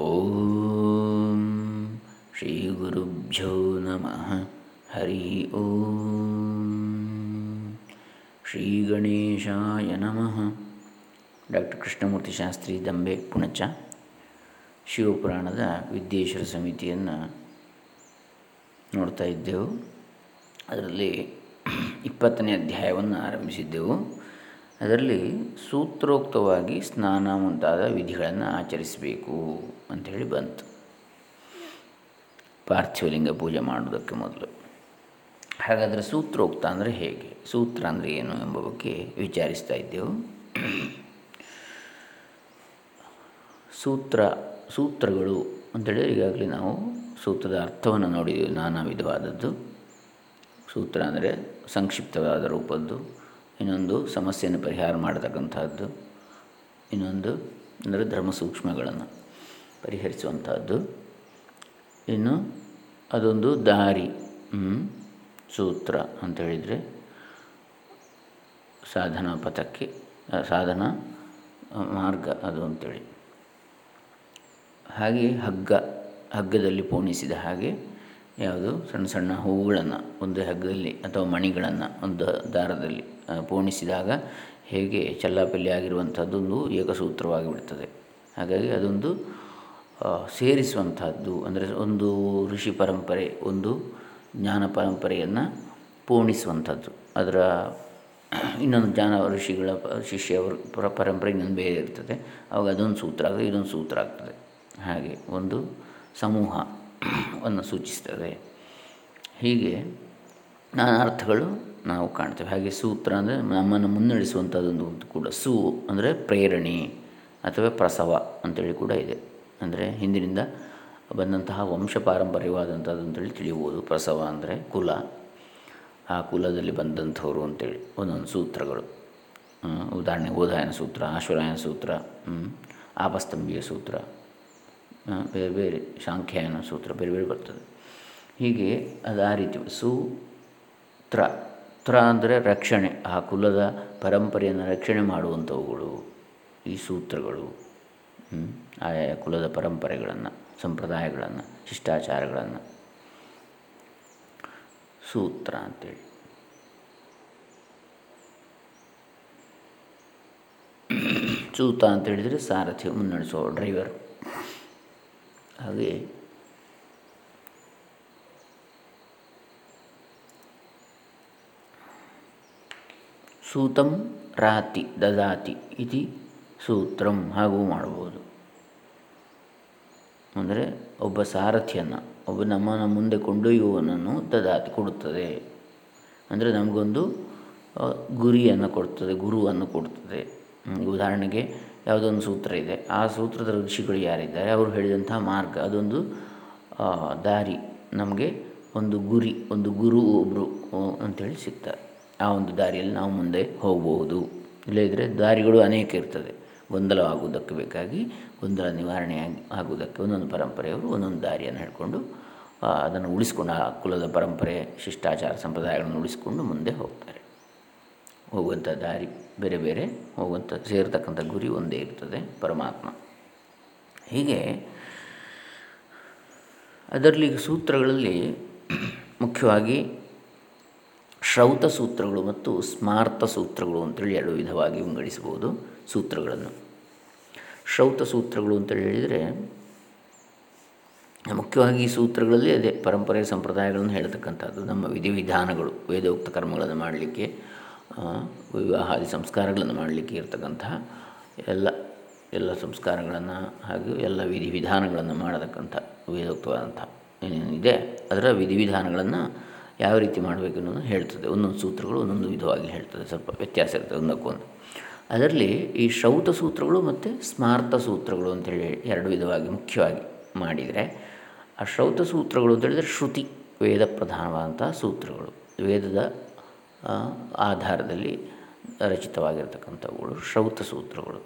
ಓಂ ಶ್ರೀ ಗುರುಭ್ಯೋ ನಮಃ. ಹರಿ ಓಂ. ಶ್ರೀ ಗಣೇಶಾಯ ನಮಃ. ಡಾಕ್ಟರ್ ಕೃಷ್ಣಮೂರ್ತಿ ಶಾಸ್ತ್ರಿ ದಂಬೆ ಪುಣಚ. ಶಿವಪುರಾಣದ ವಿದ್ಯೇಶ್ವರ ಸಮಿತಿಯನ್ನು ನೋಡ್ತಾ ಇದ್ದೆವು. ಅದರಲ್ಲಿ ಇಪ್ಪತ್ತನೇ ಅಧ್ಯಾಯವನ್ನು ಆರಂಭಿಸಿದ್ದೆವು. ಅದರಲ್ಲಿ ಸೂತ್ರೋಕ್ತವಾಗಿ ಸ್ನಾನ ಮುಂತಾದ ವಿಧಿಗಳನ್ನು ಆಚರಿಸಬೇಕು ಅಂಥೇಳಿ ಬಂತು. ಪಾರ್ಥಿವಲಿಂಗ ಪೂಜೆ ಮಾಡುವುದಕ್ಕೆ ಮೊದಲು. ಹಾಗಾದರೆ ಸೂತ್ರೋಕ್ತ ಅಂದರೆ ಹೇಗೆ? ಸೂತ್ರ ಅಂದರೆ ಏನು ಎಂಬ ಬಗ್ಗೆ ವಿಚಾರಿಸ್ತಾ ಇದ್ದೆವು. ಸೂತ್ರ, ಸೂತ್ರಗಳು ಅಂತೇಳಿ ಈಗಾಗಲೇ ನಾವು ಸೂತ್ರದ ಅರ್ಥವನ್ನು ನೋಡಿದ್ದೀವಿ ನಾನಾ ವಿಧವಾದದ್ದು. ಸೂತ್ರ ಅಂದರೆ ಸಂಕ್ಷಿಪ್ತವಾದ ರೂಪದ್ದು. ಇನ್ನೊಂದು ಸಮಸ್ಯೆಯನ್ನು ಪರಿಹಾರ ಮಾಡತಕ್ಕಂಥದ್ದು, ಇನ್ನೊಂದು ಅಂದರೆ ಧರ್ಮ ಸೂಕ್ಷ್ಮಗಳನ್ನು ಪರಿಹರಿಸುವಂಥದ್ದು. ಇನ್ನು ಅದೊಂದು ದಾರಿ ಸೂತ್ರ ಅಂತ ಹೇಳಿದರೆ ಸಾಧನಾ ಪಥಕ್ಕೆ ಸಾಧನ ಮಾರ್ಗ ಅದು ಅಂತೇಳಿ. ಹಾಗೆ ಹಗ್ಗ, ಹಗ್ಗದಲ್ಲಿ ಪೋಣಿಸಿದ ಹಾಗೆ ಯಾವುದು ಸಣ್ಣ ಸಣ್ಣ ಹೂವುಗಳನ್ನು ಒಂದು ಹಗ್ಗದಲ್ಲಿ ಅಥವಾ ಮಣಿಗಳನ್ನು ಒಂದು ದಾರದಲ್ಲಿ ಪೋಣಿಸಿದಾಗ ಹೇಗೆ ಚಲ್ಲಾಪಲ್ಲಿ ಆಗಿರುವಂಥದ್ದೊಂದು ಏಕಸೂತ್ರವಾಗಿ ಬಿಡ್ತದೆ. ಹಾಗಾಗಿ ಅದೊಂದು ಸೇರಿಸುವಂಥದ್ದು, ಅಂದರೆ ಒಂದು ಋಷಿ ಪರಂಪರೆ, ಒಂದು ಜ್ಞಾನ ಪರಂಪರೆಯನ್ನು ಪೂರ್ಣಿಸುವಂಥದ್ದು ಅದರ ಇನ್ನೊಂದು ಜ್ಞಾನ ಋಷಿಗಳ ಶಿಷ್ಯ ಪರ, ಪರಂಪರೆ ಇನ್ನೊಂದು ಬೇರೆ ಇರ್ತದೆ. ಅವಾಗ ಅದೊಂದು ಸೂತ್ರ ಆಗ್ತದೆ, ಇದೊಂದು ಸೂತ್ರ ಆಗ್ತದೆ. ಹಾಗೆ ಒಂದು ಸಮೂಹವನ್ನು ಸೂಚಿಸ್ತದೆ. ಹೀಗೆ ನಾನಾ ಅರ್ಥಗಳು ನಾವು ಕಾಣ್ತೇವೆ. ಹಾಗೆ ಸೂತ್ರ ಅಂದರೆ ನಮ್ಮನ್ನು ಮುನ್ನಡೆಸುವಂಥದ್ದೊಂದು ಕೂಡ ಸು ಅಂದರೆ ಪ್ರೇರಣೆ ಅಥವಾ ಪ್ರಸವ ಅಂತೇಳಿ ಕೂಡ ಇದೆ. ಅಂದರೆ ಹಿಂದಿನಿಂದ ಬಂದಂತಹ ವಂಶ ಪಾರಂಪರ್ಯವಾದಂಥದ್ದು ಅಂತೇಳಿ ತಿಳಿಬೋದು ಪ್ರಸವ ಅಂದರೆ ಕುಲ. ಆ ಕುಲದಲ್ಲಿ ಬಂದಂಥವರು ಅಂತೇಳಿ ಒಂದೊಂದು ಸೂತ್ರಗಳು. ಉದಾಹರಣೆಗೆ ಓದಾಯನ ಸೂತ್ರ, ಆಶ್ವರಾಯನ ಸೂತ್ರ ಆಪಸ್ತಂಭಿಯ ಸೂತ್ರ ಬೇರೆ ಬೇರೆ ಸಾಂಖ್ಯಾಯನ ಸೂತ್ರ, ಬೇರೆ ಬೇರೆ ಬರ್ತದೆ. ಹೀಗೆ ಅದು ಆ ರೀತಿ ಸೂತ್ರ ತ್ರ ಅಂದರೆ ರಕ್ಷಣೆ, ಆ ಕುಲದ ಪರಂಪರೆಯನ್ನು ರಕ್ಷಣೆ ಮಾಡುವಂಥವುಗಳು ಈ ಸೂತ್ರಗಳು ಆಯಾ ಕುಲದ ಪರಂಪರೆಗಳನ್ನು, ಸಂಪ್ರದಾಯಗಳನ್ನು, ಶಿಷ್ಟಾಚಾರಗಳನ್ನು. ಸೂತ್ರ ಅಂತೇಳಿ. ಸೂತ ಅಂತ ಹೇಳಿದರೆ ಸಾರಥಿ ಮುನ್ನಡೆಸುವ ಡ್ರೈವರ್. ಹಾಗೆ ಸೂತಂ ರಾತಿ ದದಾತಿ ಇತಿ ಸೂತ್ರಂ ಹಾಗೂ ಮಾಡ್ಬೋದು. ಅಂದರೆ ಒಬ್ಬ ಸಾರಥಿಯನ್ನು ಒಬ್ಬ ನಮ್ಮನ್ನು ಮುಂದೆ ಕೊಂಡೊಯ್ಯುವವನನ್ನು ದದಾತಿ ಕೊಡುತ್ತದೆ. ಅಂದರೆ ನಮಗೊಂದು ಗುರಿಯನ್ನು ಕೊಡ್ತದೆ, ಗುರುವನ್ನು ಕೊಡ್ತದೆ. ಉದಾಹರಣೆಗೆ ಯಾವುದೊಂದು ಸೂತ್ರ ಇದೆ, ಆ ಸೂತ್ರದ ಋಷಿಗಳು ಯಾರಿದ್ದಾರೆ, ಅವರು ಹೇಳಿದಂತಹ ಮಾರ್ಗ, ಅದೊಂದು ದಾರಿ, ನಮಗೆ ಒಂದು ಗುರಿ, ಒಂದು ಗುರು ಒಬ್ಬರು ಅಂಥೇಳಿ ಸಿಗ್ತಾರೆ. ಆ ಒಂದು ದಾರಿಯಲ್ಲಿ ನಾವು ಮುಂದೆ ಹೋಗಬಹುದು ಇಲ್ಲದಿದ್ದರೆ ದಾರಿಗಳು ಅನೇಕ ಇರ್ತದೆ. ಗೊಂದಲವಾಗುವುದಕ್ಕೆ ಬೇಕಾಗಿ ಗೊಂದಲ ನಿವಾರಣೆ ಆಗುವುದಕ್ಕೆ ಒಂದೊಂದು ಪರಂಪರೆಯವರು ಒಂದೊಂದು ದಾರಿಯನ್ನು ಹಿಡ್ಕೊಂಡು ಅದನ್ನು ಉಳಿಸ್ಕೊಂಡು ಆ ಕುಲದ ಪರಂಪರೆ, ಶಿಷ್ಟಾಚಾರ ಸಂಪ್ರದಾಯಗಳನ್ನು ಉಳಿಸಿಕೊಂಡು ಮುಂದೆ ಹೋಗ್ತಾರೆ. ಹೋಗುವಂಥ ದಾರಿ ಬೇರೆ ಬೇರೆ, ಹೋಗುವಂಥ, ಸೇರ್ತಕ್ಕಂಥ ಗುರಿ ಒಂದೇ ಇರ್ತದೆ ಪರಮಾತ್ಮ. ಹೀಗೆ ಅದರಲ್ಲಿ ಸೂತ್ರಗಳಲ್ಲಿ ಮುಖ್ಯವಾಗಿ ಶ್ರೌತ ಸೂತ್ರಗಳು ಮತ್ತು ಸ್ಮಾರ್ತ ಸೂತ್ರಗಳು ಅಂತೇಳಿ ಎರಡು ವಿಧವಾಗಿ ವಿಂಗಡಿಸಬಹುದು ಸೂತ್ರಗಳನ್ನು. ಶ್ರೌತ ಸೂತ್ರಗಳು ಅಂತೇಳಿ ಹೇಳಿದರೆ ಮುಖ್ಯವಾಗಿ ಈ ಸೂತ್ರಗಳಲ್ಲಿ ಅದೇ ಪರಂಪರೆ ಸಂಪ್ರದಾಯಗಳನ್ನು ಹೇಳ್ತಕ್ಕಂಥದ್ದು. ನಮ್ಮ ವಿಧಿವಿಧಾನಗಳು, ವೇದೋಕ್ತ ಕರ್ಮಗಳನ್ನು ಮಾಡಲಿಕ್ಕೆ ವಿವಾಹಾದಿ ಸಂಸ್ಕಾರಗಳನ್ನು ಮಾಡಲಿಕ್ಕೆ ಇರತಕ್ಕಂತಹ ಎಲ್ಲ ಎಲ್ಲ ಸಂಸ್ಕಾರಗಳನ್ನು ಹಾಗೂ ಎಲ್ಲ ವಿಧಿವಿಧಾನಗಳನ್ನು ಮಾಡತಕ್ಕಂಥ ವೇದೋಕ್ತವಾದಂಥ ಏನೇನಿದೆ ಅದರ ವಿಧಿವಿಧಾನಗಳನ್ನು ಯಾವ ರೀತಿ ಮಾಡಬೇಕು ಅನ್ನೋದು ಹೇಳ್ತದೆ. ಒಂದೊಂದು ಸೂತ್ರಗಳು ಒಂದೊಂದು ವಿಧವಾಗಿ ಹೇಳ್ತದೆ. ಸ್ವಲ್ಪ ವ್ಯತ್ಯಾಸ ಇರ್ತದೆ ಒಂದಕ್ಕೊಂದು ಅದರಲ್ಲಿ ಈ ಶ್ರೌತ ಸೂತ್ರಗಳು ಮತ್ತು ಸ್ಮಾರ್ತ ಸೂತ್ರಗಳು ಅಂತೇಳಿ ಎರಡು ವಿಧವಾಗಿ ಮುಖ್ಯವಾಗಿ ಮಾಡಿದರೆ, ಆ ಶ್ರೌತ ಸೂತ್ರಗಳು ಅಂತೇಳಿದರೆ ಶ್ರುತಿ, ವೇದ ಪ್ರಧಾನವಾದಂತಹ ಸೂತ್ರಗಳು. ವೇದದ ಆಧಾರದಲ್ಲಿ ರಚಿತವಾಗಿರ್ತಕ್ಕಂಥವುಗಳು ಶ್ರೌತ ಸೂತ್ರಗಳು.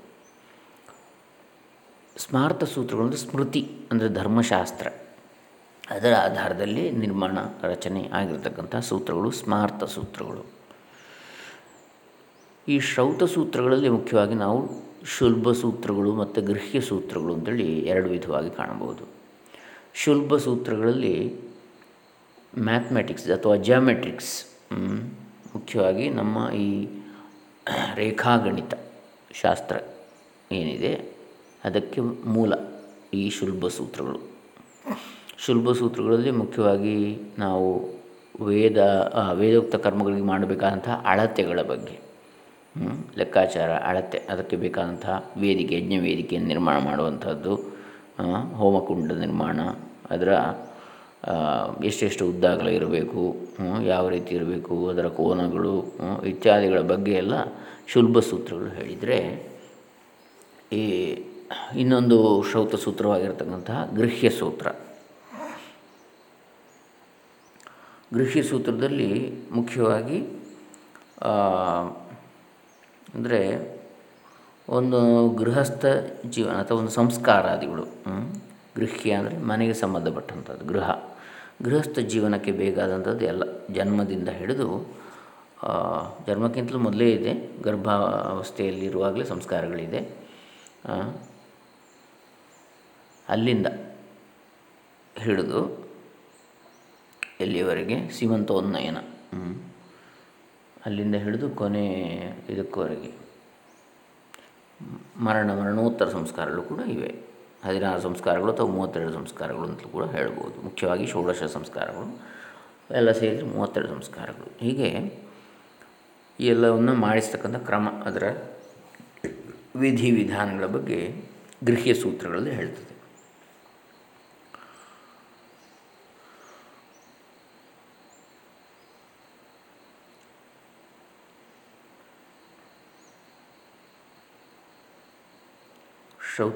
ಸ್ಮಾರ್ತ ಸೂತ್ರಗಳು ಅಂದರೆ ಸ್ಮೃತಿ ಅಂದರೆ ಧರ್ಮಶಾಸ್ತ್ರ. ಅದರ ಆಧಾರದಲ್ಲಿ ನಿರ್ಮಾಣ ರಚನೆ ಆಗಿರತಕ್ಕಂಥ ಸೂತ್ರಗಳು, ಸ್ಮಾರ್ತ ಸೂತ್ರಗಳು. ಈ ಶ್ರೌತ ಸೂತ್ರಗಳಲ್ಲಿ ಮುಖ್ಯವಾಗಿ ನಾವು ಶುಲ್ಭ ಸೂತ್ರಗಳು ಮತ್ತು ಗೃಹ್ಯ ಸೂತ್ರಗಳು ಅಂತೇಳಿ ಎರಡು ವಿಧವಾಗಿ ಕಾಣಬಹುದು. ಶುಲ್ಭ ಸೂತ್ರಗಳಲ್ಲಿ ಮ್ಯಾಥ್ಮೆಟಿಕ್ಸ್ ಅಥವಾ ಜಿಯಾಮೆಟ್ರಿಕ್ಸ್ ಮುಖ್ಯವಾಗಿ ನಮ್ಮ ಈ ರೇಖಾಗಣಿತ ಶಾಸ್ತ್ರ ಏನಿದೆ, ಅದಕ್ಕೆ ಮೂಲ ಈ ಶುಲ್ಭ ಸೂತ್ರಗಳು. ಶುಲ್ಭ ಸೂತ್ರಗಳಲ್ಲಿ ಮುಖ್ಯವಾಗಿ ನಾವು ವೇದ ವೇದೋಕ್ತ ಕರ್ಮಗಳಿಗೆ ಮಾಡಬೇಕಾದಂಥ ಅಳತೆಗಳ ಬಗ್ಗೆ ಲೆಕ್ಕಾಚಾರ, ಅಳತೆ, ಅದಕ್ಕೆ ಬೇಕಾದಂತಹ ವೇದಿಕೆ ಯಜ್ಞ ವೇದಿಕೆಯನ್ನು ನಿರ್ಮಾಣ ಮಾಡುವಂಥದ್ದು ಹೋಮಕುಂಡ ನಿರ್ಮಾಣ, ಅದರ ಎಷ್ಟೆಷ್ಟು ಉದ್ದಾಗಲ ಇರಬೇಕು ಯಾವ ರೀತಿ ಇರಬೇಕು, ಅದರ ಕೋನಗಳು ಇತ್ಯಾದಿಗಳ ಬಗ್ಗೆ ಎಲ್ಲ ಶುಲ್ಭ ಸೂತ್ರಗಳು ಹೇಳಿದರೆ, ಈ ಇನ್ನೊಂದು ಶ್ರೌತ ಸೂತ್ರವಾಗಿರ್ತಕ್ಕಂತಹ ಗೃಹ್ಯ ಸೂತ್ರ. ಗೃಹ್ಯ ಸೂತ್ರದಲ್ಲಿ ಮುಖ್ಯವಾಗಿ ಅಂದರೆ ಒಂದು ಗೃಹಸ್ಥ ಜೀವನ ಅಥವಾ ಒಂದು ಸಂಸ್ಕಾರಾದಿಗಳು ಗೃಹ್ಯ ಅಂದರೆ ಮನೆಗೆ ಸಂಬಂಧಪಟ್ಟಂಥದ್ದು, ಗೃಹ. ಗೃಹಸ್ಥ ಜೀವನಕ್ಕೆ ಬೇಕಾದಂಥದ್ದು ಎಲ್ಲ ಜನ್ಮದಿಂದ ಹಿಡಿದು ಜನ್ಮಕ್ಕಿಂತಲೂ ಮೊದಲೇ ಇದೆ, ಗರ್ಭಾವಸ್ಥೆಯಲ್ಲಿರುವಾಗಲೇ ಸಂಸ್ಕಾರಗಳಿದೆ ಅಲ್ಲಿಂದ ಹಿಡಿದು ಎಲ್ಲಿಯವರೆಗೆ ಸೀಮಂತೋನ್ನಯನ ಅಲ್ಲಿಂದ ಹಿಡಿದು ಕೊನೆ ಇದಕ್ಕವರೆಗೆ. ಮರಣ ಮರಣೋತ್ತರ ಸಂಸ್ಕಾರಗಳು ಕೂಡ ಇವೆ. ಹದಿನಾರು ಸಂಸ್ಕಾರಗಳು ಅಥವಾ ಮೂವತ್ತೆರಡು ಸಂಸ್ಕಾರಗಳು ಅಂತಲೂ ಕೂಡ ಹೇಳ್ಬೋದು. ಮುಖ್ಯವಾಗಿ ಷೋಡಶ ಸಂಸ್ಕಾರಗಳು ಎಲ್ಲ ಸೇರಿ ಮೂವತ್ತೆರಡು ಸಂಸ್ಕಾರಗಳು. ಹೀಗೆ ಈ ಎಲ್ಲವನ್ನು ಮಾಡಿಸ್ತಕ್ಕಂಥ ಕ್ರಮ ಅದರ ವಿಧಿ ವಿಧಾನಗಳ ಬಗ್ಗೆ ಗೃಹ್ಯ ಸೂತ್ರಗಳಲ್ಲಿ ಹೇಳ್ತದೆ.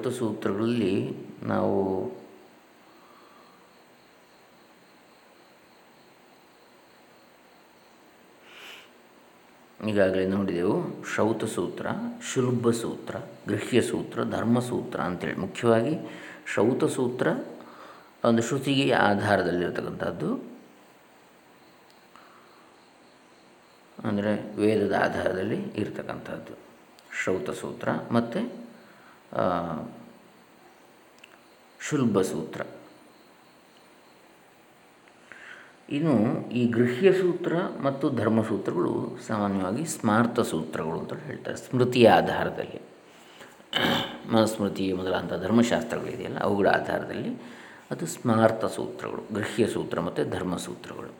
ಸೂತ್ರಗಳಲ್ಲಿ ನಾವು ಈಗಾಗಲೇ ನೋಡಿದೆವು. ಶ್ರೌತ ಸೂತ್ರ ಶುಲ್ಭ ಸೂತ್ರ ಗೃಹ್ಯ ಸೂತ್ರ ಧರ್ಮಸೂತ್ರ ಅಂತೇಳಿ. ಮುಖ್ಯವಾಗಿ ಶ್ರೌತ ಸೂತ್ರ ಒಂದು ಶ್ರುತಿಗೆ ಆಧಾರದಲ್ಲಿರತಕ್ಕಂಥದ್ದು. ಅಂದರೆ ವೇದದ ಆಧಾರದಲ್ಲಿ ಇರತಕ್ಕಂಥದ್ದು. ಶ್ರೌತ ಸೂತ್ರ ಮತ್ತು ಶುಲ್ಭ ಸೂತ್ರ ಇನ್ನು ಈ ಗೃಹ್ಯ ಸೂತ್ರ ಮತ್ತು ಧರ್ಮಸೂತ್ರಗಳು ಸಾಮಾನ್ಯವಾಗಿ ಸ್ಮಾರ್ತ ಸೂತ್ರಗಳು ಅಂತ ಹೇಳ್ತಾರೆ, ಸ್ಮೃತಿಯ ಆಧಾರದಲ್ಲಿ. ಮನುಸ್ಮೃತಿ ಮೊದಲಾದಂಥ ಧರ್ಮಶಾಸ್ತ್ರಗಳಿದೆಯಲ್ಲ ಅವುಗಳ ಆಧಾರದಲ್ಲಿ ಅದು ಸ್ಮಾರ್ತ ಸೂತ್ರಗಳು, ಗೃಹ್ಯ ಸೂತ್ರ ಮತ್ತು ಧರ್ಮಸೂತ್ರಗಳು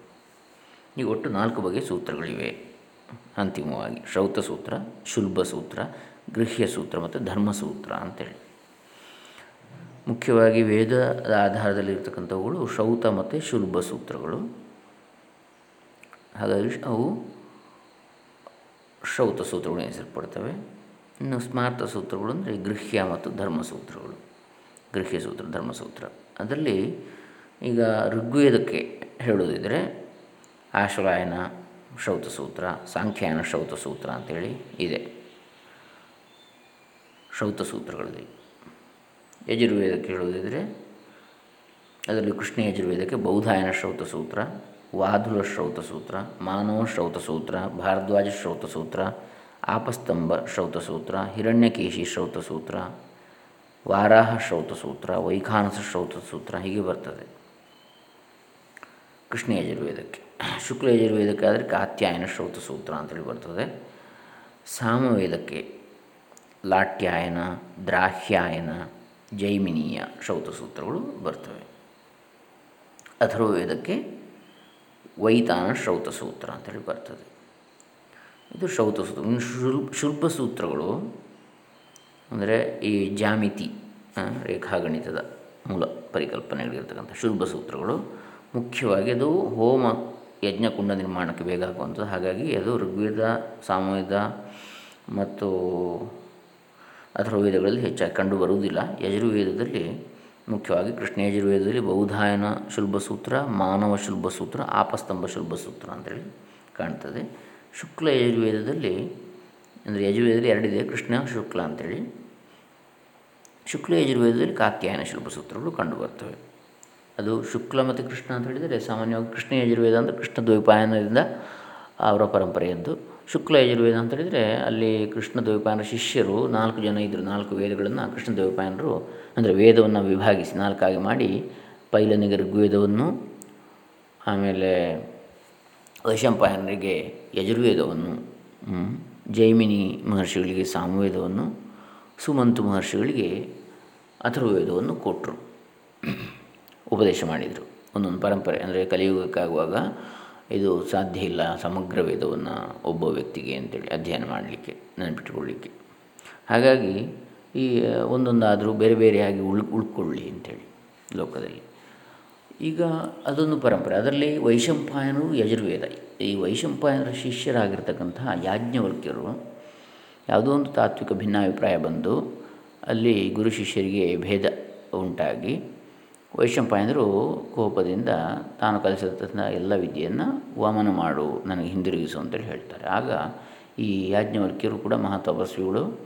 ಈ ಒಟ್ಟು ನಾಲ್ಕು ಬಗೆಯ ಸೂತ್ರಗಳಿವೆ. ಅಂತಿಮವಾಗಿ ಶ್ರೌತ ಸೂತ್ರ ಶುಲ್ಬ ಸೂತ್ರ ಗೃಹ್ಯ ಸೂತ್ರ ಮತ್ತು ಧರ್ಮಸೂತ್ರ ಅಂತೇಳಿ. ಮುಖ್ಯವಾಗಿ ವೇದದ ಆಧಾರದಲ್ಲಿ ಇರ್ತಕ್ಕಂಥವುಗಳು ಶ್ರೌತ ಮತ್ತು ಶುಲ್ಭ ಸೂತ್ರಗಳು. ಹಾಗಾಗಿ ಅವು ಶೌತ ಸೂತ್ರಗಳು ಎನಿಸಲ್ಪಡ್ತವೆ ಇನ್ನು ಸ್ಮಾರ್ತ ಸೂತ್ರಗಳು ಅಂದರೆ ಗೃಹ್ಯ ಮತ್ತು ಧರ್ಮಸೂತ್ರಗಳು ಗೃಹ್ಯ ಸೂತ್ರ ಧರ್ಮಸೂತ್ರ ಅದರಲ್ಲಿ ಈಗ ಋಗ್ವೇದಕ್ಕೆ ಹೇಳೋದಿದ್ದರೆ ಆಶ್ರಯನ ಶೌತಸೂತ್ರ ಸಾಂಖ್ಯಾಯನ ಶ್ರೌತ ಸೂತ್ರ ಅಂತೇಳಿ ಇದೆ. ಸೂತ್ರಗಳಲ್ಲಿ. ಯಜುರ್ವೇದಕ್ಕೆ ಹೇಳುವುದಿದ್ರೆ ಅದರಲ್ಲಿ ಕೃಷ್ಣ ಯಜುರ್ವೇದಕ್ಕೆ ಬೌಧಾಯನ ಶ್ರೌತ ಸೂತ್ರ ವಾಧುರ ಶ್ರೌತ ಸೂತ್ರ ಮಾನವ ಶ್ರೌತ ಸೂತ್ರ, ಭಾರದ್ವಾಜ ಶ್ರೌತ ಸೂತ್ರ, ಆಪಸ್ತಂಭ ಶ್ರೌತ ಸೂತ್ರ, ಹಿರಣ್ಯಕೇಶಿ ಶ್ರೌತ ಸೂತ್ರ, ವಾರಾಹ ಶ್ರೌತ ಸೂತ್ರ, ವೈಖಾನಸ ಶ್ರೌತ ಸೂತ್ರ ಹೀಗೆ ಬರ್ತದೆ. ಕೃಷ್ಣ ಯಜುರ್ವೇದಕ್ಕೆ. ಶುಕ್ಲ ಯಜುರ್ವೇದಕ್ಕೆ ಆದರೆ ಕಾತ್ಯಾಯನ ಶ್ರೌತ ಸೂತ್ರ ಅಂತೇಳಿ ಬರ್ತದೆ. ಸಾಮವೇದಕ್ಕೆ ಲಾಟ್ಯಾಯನ, ದ್ರಾಹ್ಯಾಯನ, ಜೈಮಿನೀಯ ಸೂತ್ರಗಳು ಬರ್ತವೆ. ಅಥರ್ವೇದಕ್ಕೆ ವೈತಾನ ಶ್ರೌತಸೂತ್ರ ಅಂತೇಳಿ ಬರ್ತದೆ. ಇದು ಶ್ರೌತ ಸೂತ್ರ ಇನ್ನು ಶುಲ್ಭ ಸೂತ್ರಗಳು ಅಂದರೆ ಈ ಜಾಮಿತಿ ರೇಖಾಗಣಿತದ ಮೂಲ ಪರಿಕಲ್ಪನೆಗಳಿರ್ತಕ್ಕಂಥ ಶುಲ್ಭ ಸೂತ್ರಗಳು ಮುಖ್ಯವಾಗಿ ಅದು ಹೋಮ ಯಜ್ಞಕುಂಡ ನಿರ್ಮಾಣಕ್ಕೆ ಬೇಕಾಗುವಂಥದ್ದು. ಹಾಗಾಗಿ ಅದು ಋಗ್ವೇದ, ಸಾಮವೇದ ಮತ್ತು ವೇದಗಳಲ್ಲಿ ಹೆಚ್ಚಾಗಿ ಕಂಡುಬರುವುದಿಲ್ಲ ಯಜುರ್ವೇದದಲ್ಲಿ ಮುಖ್ಯವಾಗಿ ಕೃಷ್ಣ ಯಜುರ್ವೇದದಲ್ಲಿ ಬೌಧಾಯನ ಶುಲ್ಭ ಸೂತ್ರ ಮಾನವ ಶುಲ್ಭ ಸೂತ್ರ ಆಪಸ್ತಂಭ ಶುಲ್ಭ ಸೂತ್ರ ಅಂತೇಳಿ ಕಾಣ್ತದೆ. ಶುಕ್ಲ ಯಜುರ್ವೇದದಲ್ಲಿ ಅಂದರೆ ಯಜುರ್ವೇದದಲ್ಲಿ ಎರಡಿದೆ, ಕೃಷ್ಣ, ಶುಕ್ಲ ಅಂತೇಳಿ. ಶುಕ್ಲ ಯಜುರ್ವೇದದಲ್ಲಿ ಕಾತ್ಯಾಯನ ಶುಲ್ಭ ಸೂತ್ರಗಳು ಕಂಡುಬರ್ತವೆ ಅದು ಶುಕ್ಲ ಮತ್ತು ಕೃಷ್ಣ ಅಂತ ಹೇಳಿದರೆ ಸಾಮಾನ್ಯವಾಗಿ ಕೃಷ್ಣ ಯಜುರ್ವೇದ ಅಂದರೆ ಕೃಷ್ಣ ದ್ವೈಪಾಯನದಿಂದ ಅವರ ಪರಂಪರೆಯದ್ದು. ಶುಕ್ಲ ಯಜುರ್ವೇದ ಅಂತ ಹೇಳಿದರೆ ಅಲ್ಲಿ ಕೃಷ್ಣ ದೇವಪಾಯನ ಶಿಷ್ಯರು ನಾಲ್ಕು ಜನ ಇದ್ದರು ನಾಲ್ಕು ವೇದಗಳನ್ನು ಕೃಷ್ಣ ದೇವಪಾಯನರು ಅಂದರೆ ವೇದವನ್ನು ವಿಭಾಗಿಸಿ ನಾಲ್ಕಾಗಿ ಮಾಡಿ ಪೈಲನಿಗೆ ಋಗ್ವೇದವನ್ನು, ಆಮೇಲೆ ವೈಶಂಪಾಯನರಿಗೆ ಯಜುರ್ವೇದವನ್ನು ಜೈಮಿನಿ ಮಹರ್ಷಿಗಳಿಗೆ ಸಾಮವೇದವನ್ನು, ಸುಮಂತು ಮಹರ್ಷಿಗಳಿಗೆ ಅಥರ್ವೇದವನ್ನು ಕೊಟ್ಟರು. ಉಪದೇಶ ಮಾಡಿದರು. ಒಂದೊಂದು ಪರಂಪರೆ ಅಂದರೆ ಕಲಿಯುಗಕ್ಕಾಗುವಾಗ ಇದು ಸಾಧ್ಯ ಇಲ್ಲ, ಸಮಗ್ರ ವೇದವನ್ನು ಒಬ್ಬ ವ್ಯಕ್ತಿಗೆ ಅಂತೇಳಿ ಅಧ್ಯಯನ ಮಾಡಲಿಕ್ಕೆ ನೆನಪಿಟ್ಟುಕೊಳ್ಳಿಕ್ಕೆ ಹಾಗಾಗಿ ಈ ಒಂದೊಂದಾದರೂ ಬೇರೆ ಬೇರೆಯಾಗಿ ಉಳ್, ಉಳ್ಕೊಳ್ಳಿ ಅಂಥೇಳಿ ಲೋಕದಲ್ಲಿ. ಈಗ ಅದೊಂದು ಪರಂಪರೆ, ಅದರಲ್ಲಿ ವೈಶಂಪಾಯನರು ಯಜುರ್ವೇದ. ಈ ವೈಶಂಪಾಯನರ ಶಿಷ್ಯರಾಗಿರ್ತಕ್ಕಂತಹ ಯಾಜ್ಞವಲ್ಕ್ಯರು ಯಾವುದೋ ಒಂದು ತಾತ್ವಿಕ ಭಿನ್ನಾಭಿಪ್ರಾಯ ಬಂದು ಅಲ್ಲಿ ಗುರು ಶಿಷ್ಯರಿಗೆ ಭೇದ ಉಂಟಾಗಿ ವೈಶಂಪಾಯನರು ಕೋಪದಿಂದ ತಾನು ಕಲಿಸಿದ ಎಲ್ಲ ವಿದ್ಯೆಯನ್ನು ವಾಮನ ಮಾಡು, ನನಗೆ ಹಿಂದಿರುಗಿಸು ಅಂತೇಳಿ ಹೇಳ್ತಾರೆ. ಆಗ ಈ ಯಾಜ್ಞವಲ್ಕ್ಯರು ಕೂಡ ಮಹಾತಪಸ್ವಿಗಳು,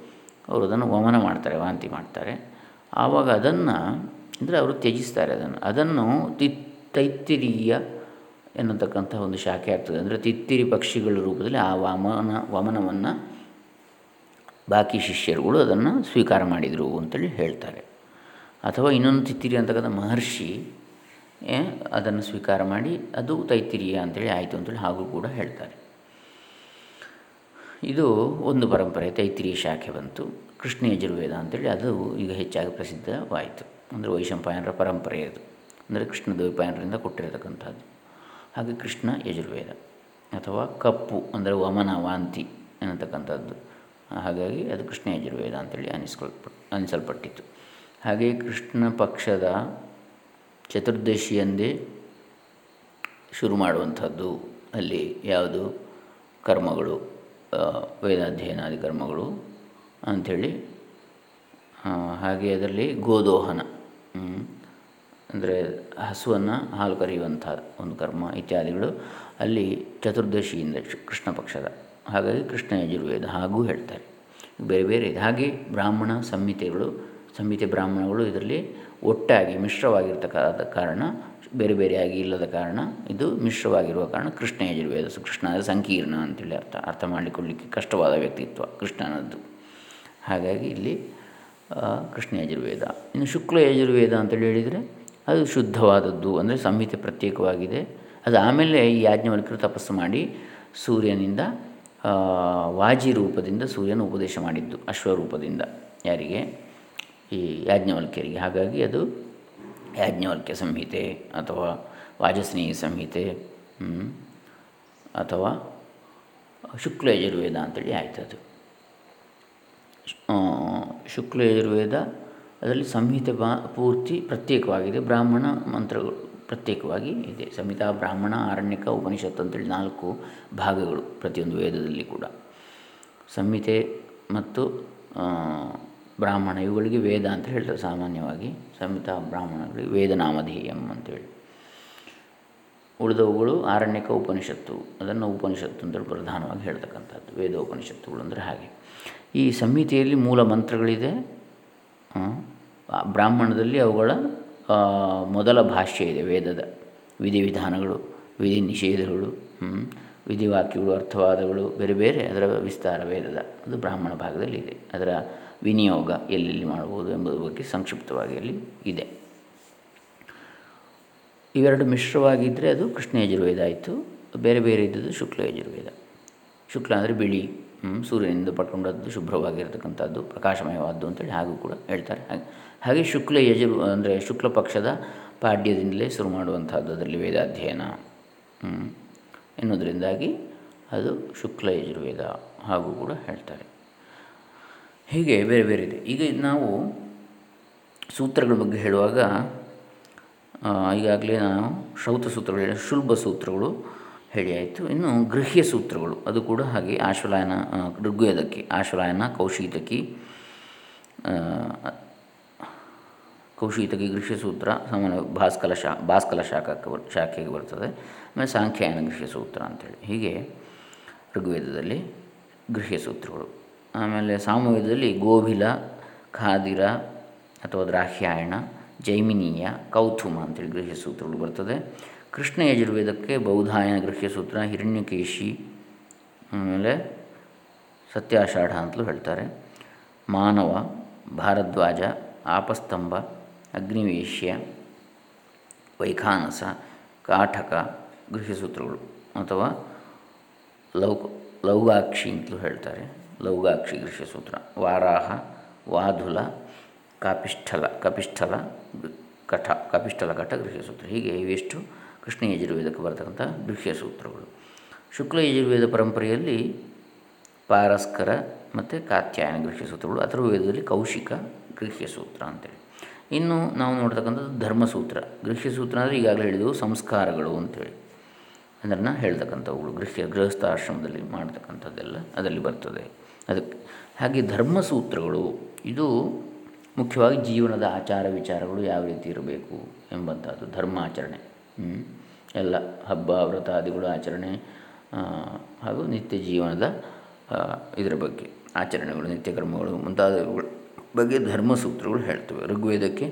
ಅವರು ಅದನ್ನು ವಮನ ಮಾಡ್ತಾರೆ, ವಾಂತಿ ಮಾಡ್ತಾರೆ. ಆವಾಗ ಅದನ್ನು ಅಂದರೆ ಅವರು ತ್ಯಜಿಸ್ತಾರೆ ಅದನ್ನು. ಅದನ್ನು ತಿ, ತೈತ್ತಿರೀಯ ಎನ್ನತಕ್ಕಂಥ ಒಂದು ಶಾಖೆ ಆಗ್ತದೆ. ಅಂದರೆ ತಿತ್ತಿರಿ ಪಕ್ಷಿಗಳ ರೂಪದಲ್ಲಿ ಆ ವಾಮನ, ವಮನವನ್ನು ಬಾಕಿ ಶಿಷ್ಯರುಗಳು ಅದನ್ನು ಸ್ವೀಕಾರ ಮಾಡಿದರು ಅಂತೇಳಿ ಹೇಳ್ತಾರೆ. ಅಥವಾ ಇನ್ನೊಂದು ತಿತ್ತಿರಿ ಅಂತಕ್ಕಂಥ ಮಹರ್ಷಿ ಅದನ್ನು ಸ್ವೀಕಾರ ಮಾಡಿ ಅದು ತೈತಿರಿಯ ಅಂತೇಳಿ ಆಯಿತು ಅಂತೇಳಿ ಹಾಗೂ ಕೂಡ ಹೇಳ್ತಾರೆ. ಇದು ಒಂದು ಪರಂಪರೆ ತೈತಿರಿಯ ಶಾಖೆ ಬಂತು, ಕೃಷ್ಣ ಯಜುರ್ವೇದ ಅಂತೇಳಿ ಅದು ಈಗ ಹೆಚ್ಚಾಗಿ ಪ್ರಸಿದ್ಧವಾಯಿತು. ಅಂದರೆ ವೈಶಂಪಾಯನರ ಪರಂಪರೆ ಅದು, ಅಂದರೆ ಕೃಷ್ಣ ದ್ವೈಪಾಯನರಿಂದ ಕೊಟ್ಟಿರತಕ್ಕಂಥದ್ದು. ಹಾಗೆ ಕೃಷ್ಣ ಯಜುರ್ವೇದ, ಅಥವಾ ಕಪ್ಪು ಅಂದರೆ ವಮನ, ವಾಂತಿ ಅನ್ನತಕ್ಕಂಥದ್ದು ಹಾಗಾಗಿ ಅದು ಕೃಷ್ಣ ಯಜುರ್ವೇದ ಅಂತೇಳಿ ಅನಿಸ್ಕೊಳ್ಪ, ಅನಿಸಲ್ಪಟ್ಟಿತ್ತು. ಹಾಗೆ ಕೃಷ್ಣ ಪಕ್ಷದ ಚತುರ್ದಶಿಯಂದೇ ಶುರು ಮಾಡುವಂಥದ್ದು. ಅಲ್ಲಿ ಯಾವುದು? ಕರ್ಮಗಳು ವೇದಾಧ್ಯಯನಾದಿ ಕರ್ಮಗಳು ಅಂಥೇಳಿ ಹಾಗೆ ಅದರಲ್ಲಿ ಗೋದೋಹನ ಅಂದರೆ ಹಸುವನ್ನು ಹಾಲು ಕರೆಯುವಂಥ ಒಂದು ಕರ್ಮ ಇತ್ಯಾದಿಗಳು ಅಲ್ಲಿ ಚತುರ್ದಶಿಯಿಂದ ಕೃಷ್ಣ ಪಕ್ಷದ. ಹಾಗಾಗಿ ಕೃಷ್ಣ ಯಜುರ್ವೇದ ಹಾಗೂ ಹೇಳ್ತಾರೆ. ಬೇರೆ ಬೇರೆ ಇದೆ. ಹಾಗೆ ಬ್ರಾಹ್ಮಣ ಸಂಹಿತೆಗಳು ಸಂಹಿತೆ ಬ್ರಾಹ್ಮಣಗಳು ಇದರಲ್ಲಿ ಒಟ್ಟಾಗಿ ಮಿಶ್ರವಾಗಿರ್ತಕ್ಕಂಥ ಕಾರಣ, ಬೇರೆ ಬೇರೆಯಾಗಿ ಇಲ್ಲದ ಕಾರಣ ಇದು ಮಿಶ್ರವಾಗಿರುವ ಕಾರಣ ಕೃಷ್ಣ ಯಜುರ್ವೇದ ಕೃಷ್ಣ ಅಂದರೆ ಸಂಕೀರ್ಣ ಅಂತೇಳಿ ಅರ್ಥ ಅರ್ಥ ಮಾಡಿಕೊಳ್ಳಿಕ್ಕೆ ಕಷ್ಟವಾದ ವ್ಯಕ್ತಿತ್ವ ಕೃಷ್ಣನದ್ದು. ಹಾಗಾಗಿ ಇಲ್ಲಿ ಕೃಷ್ಣ ಯಜುರ್ವೇದ. ಇನ್ನು ಶುಕ್ಲ ಯಜುರ್ವೇದ ಅಂತೇಳಿ ಹೇಳಿದರೆ ಅದು ಶುದ್ಧವಾದದ್ದು ಅಂದರೆ ಸಂಹಿತೆ ಪ್ರತ್ಯೇಕವಾಗಿದೆ. ಅದು ಆಮೇಲೆ ಈ ಯಾಜ್ಞವಲ್ಕರು ತಪಸ್ಸು ಮಾಡಿ ಸೂರ್ಯನಿಂದ ವಾಜಿ ರೂಪದಿಂದ ಸೂರ್ಯನ ಉಪದೇಶ ಮಾಡಿದ್ದು, ಅಶ್ವರೂಪದಿಂದ ಯಾರಿಗೆ? ಈ ಯಾಜ್ಞವಲ್ಕ್ಯರಿಗೆ. ಹಾಗಾಗಿ ಅದು ಯಾಜ್ಞವಲ್ಕ್ಯ ಸಂಹಿತೆ ಅಥವಾ ವಾಜಸ್ನೇಹಿ ಸಂಹಿತೆ ಅಥವಾ ಶುಕ್ಲ ಯಜುರ್ವೇದ ಅಂತೇಳಿ ಆಯಿತು ಅದು. ಶುಕ್ಲ ಯಜುರ್ವೇದ ಅದರಲ್ಲಿ ಸಂಹಿತೆ ಬಾ, ಪೂರ್ತಿ ಪ್ರತ್ಯೇಕವಾಗಿದೆ. ಬ್ರಾಹ್ಮಣ ಮಂತ್ರಗಳು ಪ್ರತ್ಯೇಕವಾಗಿ ಇದೆ. ಸಂಹಿತಾ, ಬ್ರಾಹ್ಮಣ ಆರಣ್ಯಕ ಉಪನಿಷತ್ತು ಅಂತೇಳಿ ನಾಲ್ಕು ಭಾಗಗಳು ಪ್ರತಿಯೊಂದು ವೇದದಲ್ಲಿ ಕೂಡ. ಸಂಹಿತೆ ಮತ್ತು ಬ್ರಾಹ್ಮಣ, ಇವುಗಳಿಗೆ ವೇದ ಅಂತ ಹೇಳ್ತಾರೆ ಸಾಮಾನ್ಯವಾಗಿ. ಸಂಹಿತ ಬ್ರಾಹ್ಮಣಗಳಿಗೆ ವೇದನಾಮಧೇಯಂ ಅಂತೇಳಿ. ಉಳಿದವುಗಳು ಆರಣ್ಯಕ ಉಪನಿಷತ್ತು. ಅದನ್ನು ಉಪನಿಷತ್ತು ಅಂತೇಳಿ ಪ್ರಧಾನವಾಗಿ ಹೇಳ್ತಕ್ಕಂಥದ್ದು. ವೇದ ಉಪನಿಷತ್ತುಗಳು ಅಂದರೆ ಹಾಗೆ. ಈ ಸಂಹಿತೆಯಲ್ಲಿ ಮೂಲ ಮಂತ್ರಗಳಿದೆ. ಬ್ರಾಹ್ಮಣದಲ್ಲಿ ಅವುಗಳ ಮೊದಲ ಭಾಷ್ಯ ಇದೆ ವೇದದ. ವಿಧಿವಿಧಾನಗಳು, ವಿಧಿ ನಿಷೇಧಗಳು ವಿಧಿವಾಕ್ಯಗಳು, ಅರ್ಥವಾದಗಳು, ಬೇರೆ ಬೇರೆ ಅದರ ವಿಸ್ತಾರ ವೇದದ. ಅದು ಬ್ರಾಹ್ಮಣ ಭಾಗದಲ್ಲಿ ಇದೆ. ಅದರ ವಿನಿಯೋಗ ಎಲ್ಲೆಲ್ಲಿ ಮಾಡ್ಬೋದು ಎಂಬುದರ ಬಗ್ಗೆ ಸಂಕ್ಷಿಪ್ತವಾಗಿ ಅಲ್ಲಿ ಇದೆ. ಇವೆರಡು ಮಿಶ್ರವಾಗಿದ್ದರೆ ಅದು ಕೃಷ್ಣ ಯಜುರ್ವೇದ ಆಯಿತು, ಬೇರೆ ಬೇರೆ ಇದ್ದದ್ದು ಶುಕ್ಲ ಯಜುರ್ವೇದ. ಶುಕ್ಲ ಅಂದರೆ ಬಿಳಿ ಸೂರ್ಯನಿಂದ ಪಟ್ಕೊಂಡದ್ದು ಶುಭ್ರವಾಗಿರ್ತಕ್ಕಂಥದ್ದು, ಪ್ರಕಾಶಮಯವಾದ್ದು ಅಂತೇಳಿ ಹಾಗೂ ಕೂಡ ಹೇಳ್ತಾರೆ. ಹಾಗೆ ಹಾಗೆ ಶುಕ್ಲ ಯಜುರ್, ಅಂದರೆ ಶುಕ್ಲ ಪಕ್ಷದ ಪಾಡ್ಯದಿಂದಲೇ ಶುರು ಮಾಡುವಂಥದ್ದು ಅದರಲ್ಲಿ ವೇದಾಧ್ಯಯನ ಎನ್ನುವುದರಿಂದಾಗಿ ಅದು ಶುಕ್ಲ ಯಜುರ್ವೇದ ಹಾಗೂ ಕೂಡ ಹೇಳ್ತಾರೆ. ಹೀಗೆ ಬೇರೆ ಬೇರೆ ಇದೆ. ಈಗ ನಾವು ಸೂತ್ರಗಳ ಬಗ್ಗೆ ಹೇಳುವಾಗ ಈಗಾಗಲೇ ನಾವು ಶ್ರೌತ ಸೂತ್ರಗಳು ಹೇಳಿ ಶುಲ್ಭ ಸೂತ್ರಗಳು ಹೇಳಿ ಆಯಿತು ಇನ್ನು ಗೃಹ್ಯ ಸೂತ್ರಗಳು, ಅದು ಕೂಡ ಹಾಗೆ ಆಶ್ವಲಾಯನ ಋಗ್ವೇದಕ್ಕೆ, ಆಶ್ವಲಾಯನ ಕೌಶೀತಕಿ ಕೌಶೀತಕಿ ಗೃಹ್ಯ ಸೂತ್ರ, ಸಾಮಾನ್ಯ ಭಾಸ್ಕಲ ಶಾ, ಭಾಸ್ಕಲ ಶಾಖಕ್ಕೆ ಶಾಖೆಗೆ ಬರ್ತದೆ. ಆಮೇಲೆ ಸಾಂಖ್ಯಾಯನ ಗೃಹ್ಯ ಸೂತ್ರ ಅಂಥೇಳಿ ಹೀಗೆ ಋಗ್ವೇದದಲ್ಲಿ ಗೃಹ್ಯ ಸೂತ್ರಗಳು. ಆಮೇಲೆ ಸಾಮವೇದದಲ್ಲಿ ಗೋಭಿಲ ಖಾದಿರ ಅಥವಾ ದ್ರಾಕ್ಷಾಯಣ, ಜೈಮಿನೀಯ ಕೌಥುಮ ಅಂತೇಳಿ ಗೃಹ್ಯ ಸೂತ್ರಗಳು ಬರ್ತದೆ. ಕೃಷ್ಣ ಯಜುರ್ವೇದಕ್ಕೆ ಬೌಧಾಯನ ಗೃಹ್ಯ ಸೂತ್ರ, ಹಿರಣ್ಯಕೇಶಿ, ಆಮೇಲೆ ಸತ್ಯಾಷಾಢ ಅಂತಲೂ ಹೇಳ್ತಾರೆ. ಮಾನವ, ಭಾರದ್ವಾಜ, ಆಪಸ್ತಂಭ, ಅಗ್ನಿವೇಶ್ಯ, ವೈಖಾನಸ ಕಾಠಕ ಗೃಹ್ಯಸೂತ್ರಗಳು ಅಥವಾ ಲೌಕ ಲೌಗಾಕ್ಷಿ ಅಂತಲೂ ಹೇಳ್ತಾರೆ. ಲೌಗಾಕ್ಷಿ ಗೃಹ್ಯಸೂತ್ರ ವಾರಾಹ, ವಾಧುಲ, ಕಾಪಿಷ್ಠಲ, ಕಪಿಷ್ಠಲ ಕಠ ಕಪಿಷ್ಠಲ ಕಠ ಗೃಹ್ಯಸೂತ್ರ ಹೀಗೆ ಇವೆಷ್ಟು ಕೃಷ್ಣ ಯಜುರ್ವೇದಕ್ಕೆ ಬರತಕ್ಕಂಥ ಗೃಹ್ಯಸೂತ್ರಗಳು ಶುಕ್ಲ ಯಜುರ್ವೇದ ಪರಂಪರೆಯಲ್ಲಿ ಪಾರಸ್ಕರ ಮತ್ತು ಕಾತ್ಯಾಯನ ಗೃಹ್ಯಸೂತ್ರಗಳು ಅಥರ್ವೇದದಲ್ಲಿ ಕೌಶಿಕ ಗೃಹ್ಯಸೂತ್ರ ಅಂತೇಳಿ. ಇನ್ನು ನಾವು ನೋಡ್ತಕ್ಕಂಥದ್ದು ಧರ್ಮಸೂತ್ರ. ಗೃಹ್ಯಸೂತ್ರ ಅಂದರೆ ಈಗಾಗಲೇ ಹೇಳಿದವು ಸಂಸ್ಕಾರಗಳು ಅಂತೇಳಿ. ಅದನ್ನು ಹೇಳ್ತಕ್ಕಂಥವುಗಳು, ಗೃಹ್ಯ ಗೃಹಸ್ಥಾಶ್ರಮದಲ್ಲಿ ಮಾಡ್ತಕ್ಕಂಥದ್ದೆಲ್ಲ ಅದರಲ್ಲಿ ಬರ್ತದೆ. ಅದಕ್ಕೆ ಹಾಗೆ ಧರ್ಮಸೂತ್ರಗಳು, ಇದು ಮುಖ್ಯವಾಗಿ ಜೀವನದ ಆಚಾರ ವಿಚಾರಗಳು ಯಾವ ರೀತಿ ಇರಬೇಕು ಎಂಬಂಥದ್ದು, ಧರ್ಮಾಚರಣೆ ಎಲ್ಲ ಹಬ್ಬ ವ್ರತಾದಿಗಳು ಆಚರಣೆ ಹಾಗೂ ನಿತ್ಯ ಜೀವನದ ಇದರ ಬಗ್ಗೆ ಆಚರಣೆಗಳು, ನಿತ್ಯ ಕರ್ಮಗಳು ಮುಂತಾದವುಗಳ ಬಗ್ಗೆ ಧರ್ಮಸೂತ್ರಗಳು ಹೇಳ್ತವೆ. ಋಗ್ವೇದಕ್ಕೆ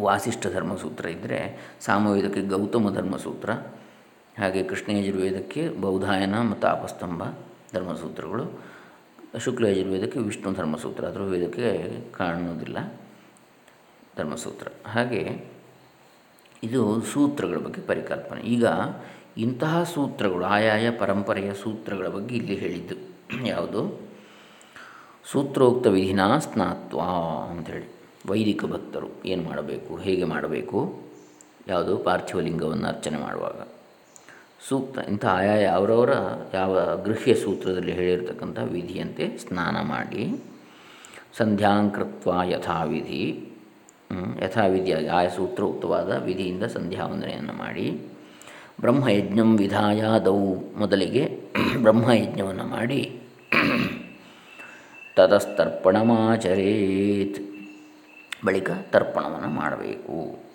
ವಾಸಿಷ್ಠ ಧರ್ಮಸೂತ್ರ ಇದ್ದರೆ ಸಾಮವೇದಕ್ಕೆ ಗೌತಮ ಧರ್ಮಸೂತ್ರ, ಹಾಗೆ ಕೃಷ್ಣಯಜುರ್ವೇದಕ್ಕೆ ಬೌಧಾಯನ ಮತ್ತು ಆಪಸ್ತಂಭ ಧರ್ಮಸೂತ್ರಗಳು ಶುಕ್ಲ ಯಜುರ್ವೇದಕ್ಕೆ ವಿಷ್ಣು ಧರ್ಮಸೂತ್ರ ಅದರ ವೇದಕ್ಕೆ ಕಾಣುವುದಿಲ್ಲ ಧರ್ಮಸೂತ್ರ. ಹಾಗೆ ಇದು ಸೂತ್ರಗಳ ಬಗ್ಗೆ ಪರಿಕಲ್ಪನೆ. ಈಗ ಇಂತಹ ಸೂತ್ರಗಳು, ಆಯಾಯ ಪರಂಪರೆಯ ಸೂತ್ರಗಳ ಬಗ್ಗೆ ಇಲ್ಲಿ ಹೇಳಿದ್ದು. ಯಾವುದು? ಸೂತ್ರೋಕ್ತ ವಿಧಿನ ಸ್ನಾತ್ವ ಅಂಥೇಳಿ. ವೈದಿಕ ಭಕ್ತರು ಏನು ಮಾಡಬೇಕು, ಹೇಗೆ ಮಾಡಬೇಕು? ಯಾವುದು? ಪಾರ್ಥಿವಲಿಂಗವನ್ನು ಅರ್ಚನೆ ಮಾಡುವಾಗ. ಸೂಕ್ತ, ಇಂಥ ಆಯಾಯ ಅವರವರ ಯಾವ ಗೃಹ್ಯ ಸೂತ್ರದಲ್ಲಿ ಹೇಳಿರ್ತಕ್ಕಂಥ ವಿಧಿಯಂತೆ ಸ್ನಾನ ಮಾಡಿ ಸಂಧ್ಯಾಂಕೃತ್ವ ಯಥಾವಿಧಿ ಯಥಾವಿಧಿಯಾಗಿ ಆಯ ಸೂತ್ರೋಕ್ತವಾದ ವಿಧಿಯಿಂದ ಸಂಧ್ಯಾ ವಂದನೆಯನ್ನು ಮಾಡಿ, ಬ್ರಹ್ಮಯಜ್ಞಂ ವಿಧಾಯಾದವು ಮೊದಲಿಗೆ ಬ್ರಹ್ಮಯಜ್ಞವನ್ನು ಮಾಡಿ, ತದಸ್ತರ್ಪಣಮಾಚರೇತ್, ಬಳಿಕ ತರ್ಪಣವನ್ನು ಮಾಡಬೇಕು.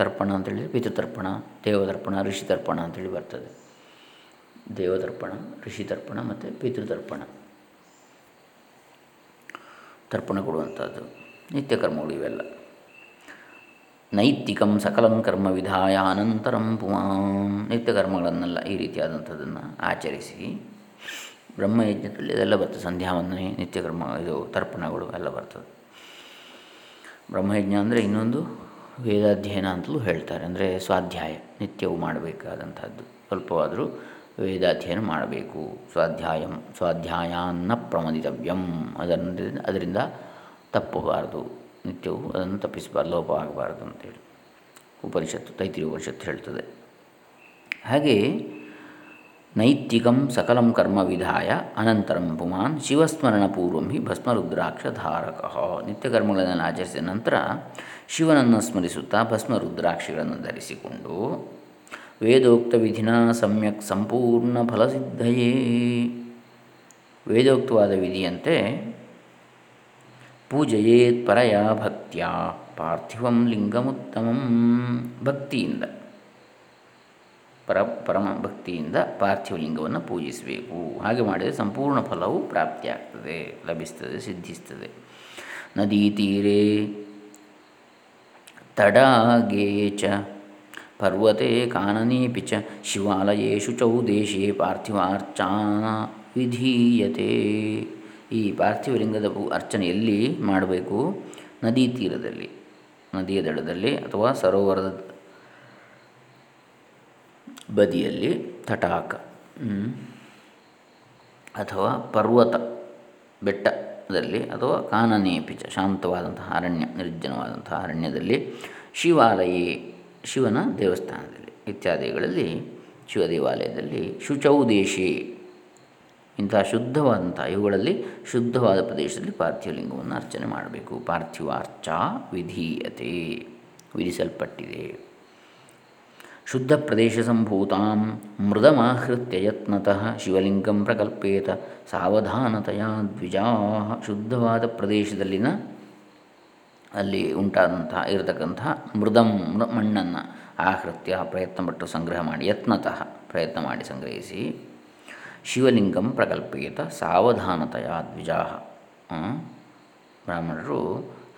ತರ್ಪಣ ಅಂತೇಳಿ ಪಿತೃತರ್ಪಣ ದೇವದರ್ಪಣ ಋಷಿ ತರ್ಪಣ ಅಂತೇಳಿ ಬರ್ತದೆ. ದೇವದರ್ಪಣ ಋಷಿ ತರ್ಪಣ ಮತ್ತು ಪಿತೃತರ್ಪಣ ತರ್ಪಣ. ಕೊಡುವಂಥದ್ದು. ನಿತ್ಯ ಕರ್ಮಗಳು ಇವೆಲ್ಲ. ನೈತಿಕಂ ಸಕಲಂ ಕರ್ಮ ವಿಧಾಯ ಅನಂತರಂ ಪುಮಾಂ ನಿತ್ಯ ಕರ್ಮಗಳನ್ನೆಲ್ಲ ಈ ರೀತಿಯಾದಂಥದ್ದನ್ನು ಆಚರಿಸಿ ಬ್ರಹ್ಮಯಜ್ಞದಲ್ಲಿ ಇದೆಲ್ಲ ಬರ್ತದೆ. ಸಂಧ್ಯಾವಂದನೆ ನಿತ್ಯ ಕರ್ಮ, ಇದು ತರ್ಪಣಗಳು ಎಲ್ಲ ಬರ್ತದೆ. ಬ್ರಹ್ಮಯಜ್ಞ ಅಂದರೆ ಇನ್ನೊಂದು ವೇದಾಧ್ಯಯನ ಅಂತಲೂ ಹೇಳ್ತಾರೆ. ಅಂದರೆ ಸ್ವಾಧ್ಯಾಯ, ನಿತ್ಯವೂ ಮಾಡಬೇಕಾದಂಥದ್ದು. ಸ್ವಲ್ಪವಾದರೂ ವೇದಾಧ್ಯಯನ ಮಾಡಬೇಕು. ಸ್ವಾಧ್ಯಾಯಂ, ಸ್ವಾಧ್ಯಾಯಾನ್ನ ಪ್ರಮದಿತವ್ಯಂ. ಅದರಿಂದ ಅದರಿಂದ ತಪ್ಪಬಾರದು. ನಿತ್ಯವೂ ಅದನ್ನು ತಪ್ಪಿಸಬಾರ್ದು, ಲೋಪ ಆಗಬಾರ್ದು ಅಂತೇಳಿ ಉಪನಿಷತ್ತು, ತೈತಿರಿ ಉಪನಿಷತ್ತು ಹೇಳ್ತದೆ. ಹಾಗೆ ನೈತಿಕಂ ಸಕಲಂ ಕರ್ಮ ವಿಧಾಯ ಅನಂತರಂ ಪುಮಾನ್ ಶಿವಸ್ಮರಣಪೂರ್ವಂ ಹಿ ಭಸ್ಮರುದ್ರಾಕ್ಷ ಧಾರಕ. ನಿತ್ಯ ಕರ್ಮಗಳನ್ನು ಆಚರಿಸಿದ ನಂತರ ಶಿವನನ್ನು ಸ್ಮರಿಸುತ್ತಾ ಭಸ್ಮ ರುದ್ರಾಕ್ಷಿಗಳನ್ನು ಧರಿಸಿಕೊಂಡು ವೇದೋಕ್ತ ವಿಧಿನ ಸಮ್ಯಕ್ ಸಂಪೂರ್ಣ ಫಲಸಿದ್ಧಯೇ. ವೇದೋಕ್ತವಾದ ವಿಧಿಯಂತೆ ಪೂಜೆಯೇತ್ ಪರಯ ಭಕ್ತಿಯ ಪಾರ್ಥಿವಂ ಲಿಂಗಮುತ್ತಮಂ ಭಕ್ತಿಯಿಂದ ಪರ ಪರಮ ಭಕ್ತಿಯಿಂದ ಪಾರ್ಥಿವ ಲಿಂಗವನ್ನು ಪೂಜಿಸಬೇಕು. ಹಾಗೆ ಮಾಡಿದರೆ ಸಂಪೂರ್ಣ ಫಲವು ಪ್ರಾಪ್ತಿಯಾಗ್ತದೆ, ಲಭಿಸ್ತದೆ, ಸಿದ್ಧಿಸ್ತದೆ. ನದಿ ತೀರೆ ತಡಾಗೆ ಚ. ಪರ್ವತೆ ಕಾನನೇಪಿ ಚ. ಶಿವಾಲಯೇಶು ಚೌ ದೇಶೇ ಪಾರ್ಥಿವಾರ್ಚನಾ ವಿಧೀಯತೆ ಈ ಪಾರ್ಥಿವಲಿಂಗದ ಅರ್ಚನೆ ಎಲ್ಲಿ ಮಾಡಬೇಕು? ನದಿ ತೀರದಲ್ಲಿ, ನದಿಯ ದಡದಲ್ಲಿ ಅಥವಾ ಸರೋವರದ ಬದಿಯಲ್ಲಿ? ತಟಾಕ ಅಥವಾ ಪರ್ವತ ಬೆಟ್ಟದಲ್ಲಿ ಅಥವಾ ಕಾನನೇಪಿಚ ಶಾಂತವಾದಂತಹ ಅರಣ್ಯ, ನಿರ್ಜನವಾದಂತಹ ಅರಣ್ಯದಲ್ಲಿ ಶಿವಾಲಯ, ಶಿವನ ದೇವಸ್ಥಾನದಲ್ಲಿ ಇತ್ಯಾದಿಗಳಲ್ಲಿ ಶಿವ ದೇವಾಲಯದಲ್ಲಿ ಶುಚೌದೇಶಿ ಇಂತಹ ಶುದ್ಧವಾದಂಥ ಇವುಗಳಲ್ಲಿ ಶುದ್ಧವಾದ ಪ್ರದೇಶದಲ್ಲಿ ಪಾರ್ಥಿವ ಲಿಂಗವನ್ನು ಅರ್ಚನೆ ಮಾಡಬೇಕು. ಪಾರ್ಥಿವಾರ್ಚಾ ವಿಧೀಯತೆ ವಿಧಿಸಲ್ಪಟ್ಟಿದೆ. ಶುದ್ಧ ಪ್ರದೇಶ ಸಂಭೂತಾಂ ಮೃದಮಾಹೃತ್ಯ ಯತ್ನತಃ ಶಿವಲಿಂಗಂ ಪ್ರಕಲ್ಪೇತ ಸಾವಧಾನತೆಯ ದ್ವಿಜಾ ಶುದ್ಧವಾದ ಪ್ರದೇಶದಲ್ಲಿನ ಅಲ್ಲಿ ಉಂಟಾದಂತಹ ಇರತಕ್ಕಂತಹ ಮೃದಂ ಮಣ್ಣನ್ನು ಆಹೃತ್ಯ ಪ್ರಯತ್ನಪಟ್ಟು ಸಂಗ್ರಹ ಮಾಡಿ, ಯತ್ನತಃ ಪ್ರಯತ್ನ ಮಾಡಿ ಸಂಗ್ರಹಿಸಿ, ಶಿವಲಿಂಗಂ ಪ್ರಕಲ್ಪೇತ ಸಾವಧಾನತೆಯ ದ್ವಿಜಾ ಬ್ರಾಹ್ಮಣರು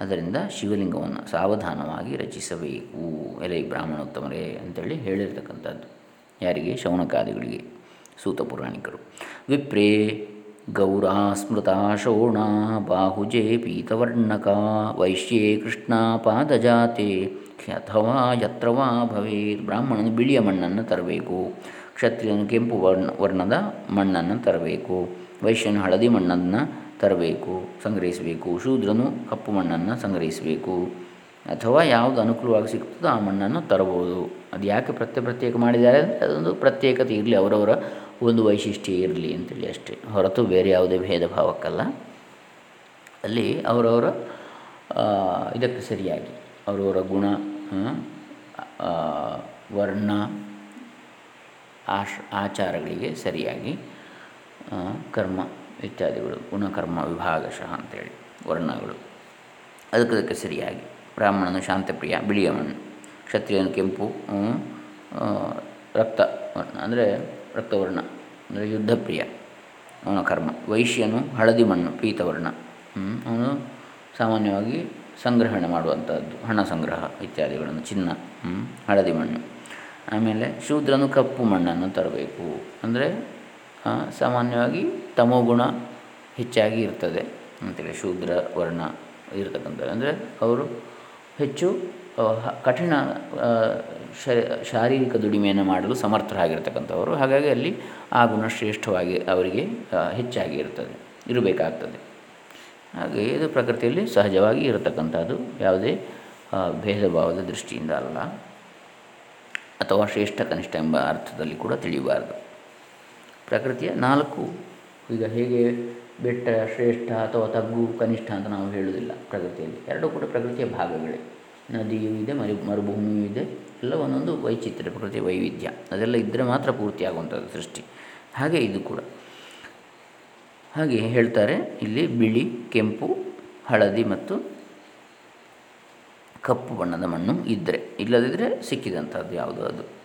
ಅದರಿಂದ ಶಿವಲಿಂಗವನ್ನು ಸಾವಧಾನವಾಗಿ ರಚಿಸಬೇಕು. ಎಲೆ ಬ್ರಾಹ್ಮಣೋತ್ತಮರೇ ಅಂತೇಳಿ ಹೇಳಿರ್ತಕ್ಕಂಥದ್ದು. ಯಾರಿಗೆ? ಶೌನಕಾದಿಗಳಿಗೆ, ಸೂತ ಪುರಾಣಿಕರು. ವಿಪ್ರೇ ಗೌರಾ ಸ್ಮೃತಾ ಶೋಣ ಬಾಹುಜೆ ಪೀತವರ್ಣಕ ವೈಶ್ಯೇ ಕೃಷ್ಣ ಪಾದಜಾತೆ ಅಥವಾ ಯತ್ರವಾ ಭವೇತ್. ಬ್ರಾಹ್ಮಣನ ಬಿಳಿಯ ಮಣ್ಣನ್ನು ತರಬೇಕು. ಕ್ಷತ್ರಿಯನು ಕೆಂಪು ವರ್ಣ ವರ್ಣದ ಮಣ್ಣನ್ನು ತರಬೇಕು. ವೈಶ್ಯನು ಹಳದಿ ಮಣ್ಣನ್ನು ತರಬೇಕು, ಸಂಗ್ರಹಿಸಬೇಕು. ಶೂದ್ರನು ಕಪ್ಪು ಮಣ್ಣನ್ನು ಸಂಗ್ರಹಿಸಬೇಕು. ಅಥವಾ ಯಾವುದು ಅನುಕೂಲವಾಗಿ ಸಿಗ್ತದೋ ಆ ಮಣ್ಣನ್ನು ತರಬಹುದು. ಅದು ಯಾಕೆ ಪ್ರತ್ಯೇಕ ಪ್ರತ್ಯೇಕ ಮಾಡಿದ್ದಾರೆ ಅಂದರೆ ಅದೊಂದು ಪ್ರತ್ಯೇಕತೆ ಇರಲಿ, ಅವರವರ ಒಂದು ವೈಶಿಷ್ಟ್ಯ ಇರಲಿ ಅಂತೇಳಿ ಅಷ್ಟೇ. ಹೊರತು ಬೇರೆ ಯಾವುದೇ ಭೇದ ಭಾವಕ್ಕಲ್ಲ ಅಲ್ಲಿ ಅವರವರ ಇದಕ್ಕೆ ಸರಿಯಾಗಿ. ಅವರವರ ಗುಣ ವರ್ಣ, ಆಶ್, ಆಚಾರಗಳಿಗೆ ಸರಿಯಾಗಿ ಕರ್ಮ ಇತ್ಯಾದಿಗಳು, ಗುಣಕರ್ಮ ವಿಭಾಗಶಃ ಅಂತೇಳಿ, ವರ್ಣಗಳು. ಅದಕ್ಕದಕ್ಕೆ ಸರಿಯಾಗಿ. ಬ್ರಾಹ್ಮಣನು ಶಾಂತಪ್ರಿಯ, ಬಿಳಿಯ ಮಣ್ಣು. ಕ್ಷತ್ರಿಯನು ಕೆಂಪು ರಕ್ತ ವರ್ಣ, ಅಂದರೆ ರಕ್ತವರ್ಣ, ಅಂದರೆ ಯುದ್ಧಪ್ರಿಯ ಅವನ ಕರ್ಮ ವೈಶ್ಯನು ಹಳದಿ ಮಣ್ಣು, ಪೀತವರ್ಣ ಅವನು ಸಾಮಾನ್ಯವಾಗಿ ಸಂಗ್ರಹಣೆ ಮಾಡುವಂಥದ್ದು ಹಣ ಸಂಗ್ರಹ ಇತ್ಯಾದಿಗಳನ್ನು, ಚಿನ್ನ ಹಳದಿ ಮಣ್ಣು. ಆಮೇಲೆ ಶೂದ್ರನು ಕಪ್ಪು ಮಣ್ಣನ್ನು ತರಬೇಕು. ಅಂದರೆ ಸಾಮಾನ್ಯವಾಗಿ ತಮೋಗುಣ ಹೆಚ್ಚಾಗಿ ಇರ್ತದೆ ಅಂತೇಳಿ ಶೂದ್ರ ವರ್ಣ ಇರತಕ್ಕಂಥ ಅಂದರೆ ಅವರು ಹೆಚ್ಚು ಕಠಿಣ ಶಾರೀರಿಕ ದುಡಿಮೆಯನ್ನು ಮಾಡಲು ಸಮರ್ಥರಾಗಿರ್ತಕ್ಕಂಥವರು. ಹಾಗಾಗಿ ಅಲ್ಲಿ ಆ ಗುಣ ಶ್ರೇಷ್ಠವಾಗಿ ಅವರಿಗೆ ಹೆಚ್ಚಾಗಿ ಇರ್ತದೆ, ಇರಬೇಕಾಗ್ತದೆ. ಹಾಗೆ ಇದು ಪ್ರಕೃತಿಯಲ್ಲಿ ಸಹಜವಾಗಿ ಇರತಕ್ಕಂಥದ್ದು. ಯಾವುದೇ ಭೇದ ಭಾವದ ದೃಷ್ಟಿಯಿಂದ ಅಲ್ಲ, ಅಥವಾ ಶ್ರೇಷ್ಠ ಕನಿಷ್ಠ ಎಂಬ ಅರ್ಥದಲ್ಲಿ ಕೂಡ ತಿಳಿಯಬಾರದು. ಪ್ರಕೃತಿಯ ನಾಲ್ಕು. ಈಗ ಹೇಗೆ ಬೆಟ್ಟ ಶ್ರೇಷ್ಠ ಅಥವಾ ತಗ್ಗು ಕನಿಷ್ಠ ಅಂತ ನಾವು ಹೇಳುವುದಿಲ್ಲ ಪ್ರಕೃತಿಯಲ್ಲಿ. ಎರಡೂ ಕೂಡ ಪ್ರಕೃತಿಯ ಭಾಗಗಳೇ. ನದಿಯೂ ಇದೆ, ಮರು, ಮರುಭೂಮಿಯೂ ಇದೆ. ಎಲ್ಲ ಒಂದೊಂದು ವೈಚಿತ್ರ್ಯ ಪ್ರಕೃತಿ ವೈವಿಧ್ಯ. ಅದೆಲ್ಲ ಇದ್ದರೆ ಮಾತ್ರ ಪೂರ್ತಿಯಾಗುವಂಥದ್ದು ಸೃಷ್ಟಿ. ಹಾಗೆ ಇದು ಕೂಡ. ಹಾಗೆ ಹೇಳ್ತಾರೆ, ಇಲ್ಲಿ ಬಿಳಿ, ಕೆಂಪು, ಹಳದಿ ಮತ್ತು ಕಪ್ಪು ಬಣ್ಣದ ಮಣ್ಣು ಇದ್ದರೆ ಇಲ್ಲದಿದ್ದರೆ ಸಿಕ್ಕಿದಂಥದ್ದು ಯಾವುದು ಅದು?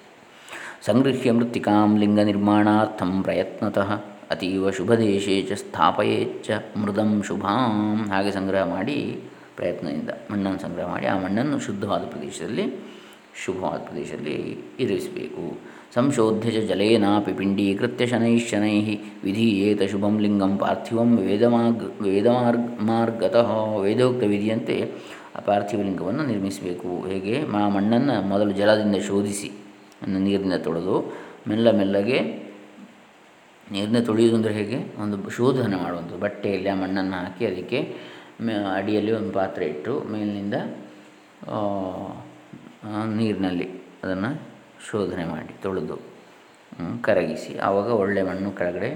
ಸಂಗೃಹ್ಯ ಮೃತ್ತಿಕಾಂ ಲಿಂಗ ನಿರ್ಮಾಣಾರ್ಥಂ ಪ್ರಯತ್ನತಃ ಅತೀವ ಶುಭದೇಶೇ ಚ ಸ್ಥಾಪಯೇಚ್ಚ ಮೃದಂ ಶುಭಾಂ. ಹಾಗೆ ಸಂಗ್ರಹ ಮಾಡಿ ಪ್ರಯತ್ನದಿಂದ ಮಣ್ಣನ್ನು ಸಂಗ್ರಹ ಮಾಡಿ ಆ ಮಣ್ಣನ್ನು ಶುದ್ಧವಾದ ಪ್ರದೇಶದಲ್ಲಿ, ಶುಭವಾದ ಪ್ರದೇಶದಲ್ಲಿ ಇರಿಸಬೇಕು. ಸಂಶೋಧ್ಯ ಜಲೇನಾಪಿ ಪಿಂಡೀಕೃತ್ಯ ಶನೈ ಶನೈ ವಿಧೀಯೇತ ಶುಭಂ ಲಿಂಗಂ ಪಾರ್ಥಿವಂ ವೇದಮಾರ್ಗ ವೇದಮಾರ್ಗ, ಮಾರ್ಗತಃ ವೇದೋಕ್ತ ವಿಧಿಯಂತೆ ಆ ಪಾರ್ಥಿವ ಲಿಂಗವನ್ನು ನಿರ್ಮಿಸಬೇಕು. ಹೇಗೆ? ಮಾ ಮಣ್ಣನ್ನು ಮೊದಲು ಜಲದಿಂದ ಶೋಧಿಸಿ. ನೀರಿನಿಂದ ತೊಳೆದು ಮೆಲ್ಲ ಮೆಲ್ಲಗೆ ನೀರನ್ನ ತೊಳೆಯೋದು ಅಂದರೆ ಹೇಗೆ? ಒಂದು ಶೋಧನೆ ಮಾಡುವಂಥದ್ದು. ಬಟ್ಟೆಯಲ್ಲಿ ಆ ಮಣ್ಣನ್ನು ಹಾಕಿ ಅದಕ್ಕೆ ಅಡಿಯಲ್ಲಿ ಒಂದು ಪಾತ್ರೆ ಇಟ್ಟು ಮೇಲಿನಿಂದ ನೀರಿನಲ್ಲಿ ಅದನ್ನು ಶೋಧನೆ ಮಾಡಿ, ತೊಳೆದು ಕರಗಿಸಿ. ಆವಾಗ ಒಳ್ಳೆಯ ಮಣ್ಣು ಕೆಳಗಡೆ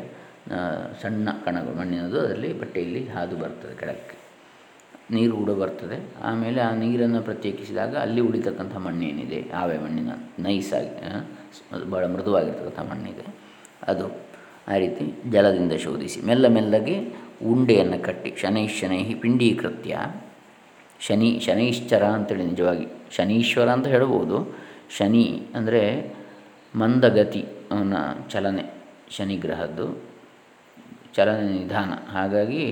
ಸಣ್ಣ ಕಣಗಳು, ಮಣ್ಣಿನದು ಅದರಲ್ಲಿ ಬಟ್ಟೆಯಲ್ಲಿ ಹಾದು ಬರ್ತದೆ ಕೆಳಕ್ಕೆ. ನೀರು ಕೂಡ ಬರ್ತದೆ. ಆಮೇಲೆ ಆ ನೀರನ್ನು ಪ್ರತ್ಯೇಕಿಸಿದಾಗ ಅಲ್ಲಿ ಉಳಿತಕ್ಕಂಥ ಮಣ್ಣೇನಿದೆ? ಆವೆ ಮಣ್ಣಿನ ನೈಸಾಗಿ ಭಾಳ ಮೃದುವಾಗಿರ್ತಕ್ಕಂಥ ಮಣ್ಣಿದೆ. ಅದು ಆ ರೀತಿ ಜಲದಿಂದ ಶೋಧಿಸಿ ಮೆಲ್ಲ ಮೆಲ್ಲಗೆ ಉಂಡೆಯನ್ನು ಕಟ್ಟಿ ಶನೈ ಶನೈ ಪಿಂಡೀಕೃತ್ಯ, ಶನಿ, ಶನೈಶ್ಚರ ಅಂತೇಳಿ ನಿಜವಾಗಿ ಶನೀಶ್ವರ ಅಂತ ಹೇಳ್ಬೋದು. ಶನಿ ಅಂದರೆ ಮಂದಗತಿ ಅವನ ಚಲನೆ, ಶನಿಗ್ರಹದ್ದು ಚಲನೆ ನಿಧಾನ. ಹಾಗಾಗಿ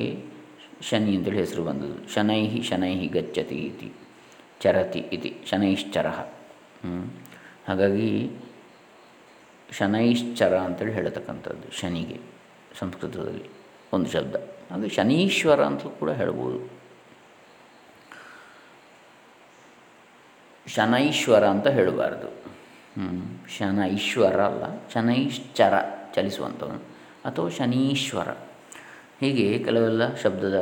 ಶನಿ ಅಂತೇಳಿ ಹೆಸರು ಬಂದದ್ದು. ಶನೈಹಿ ಶನೈಹಿ ಗಚ್ಚತಿ ಇತಿ, ಚರತಿ ಇತಿ, ಶನೈಶ್ಚರ. ಹಾಗಾಗಿ ಶನೈಶ್ಚರ ಅಂತೇಳಿ ಹೇಳತಕ್ಕಂಥದ್ದು ಶನಿಗೆ, ಸಂಸ್ಕೃತದಲ್ಲಿ ಒಂದು ಶಬ್ದ. ಹಾಗೆ ಶನೀಶ್ವರ ಅಂತಲೂ ಕೂಡ ಹೇಳ್ಬೋದು. ಶನೈಶ್ವರ ಅಂತ ಹೇಳಬಾರ್ದು. ಶನೈಶ್ವರ ಅಲ್ಲ, ಶನೈಶ್ಚರ ಚಲಿಸುವಂಥವನು, ಅಥವಾ ಶನೀಶ್ವರ. ಹೀಗೆ ಕೆಲವೆಲ್ಲ ಶಬ್ದದ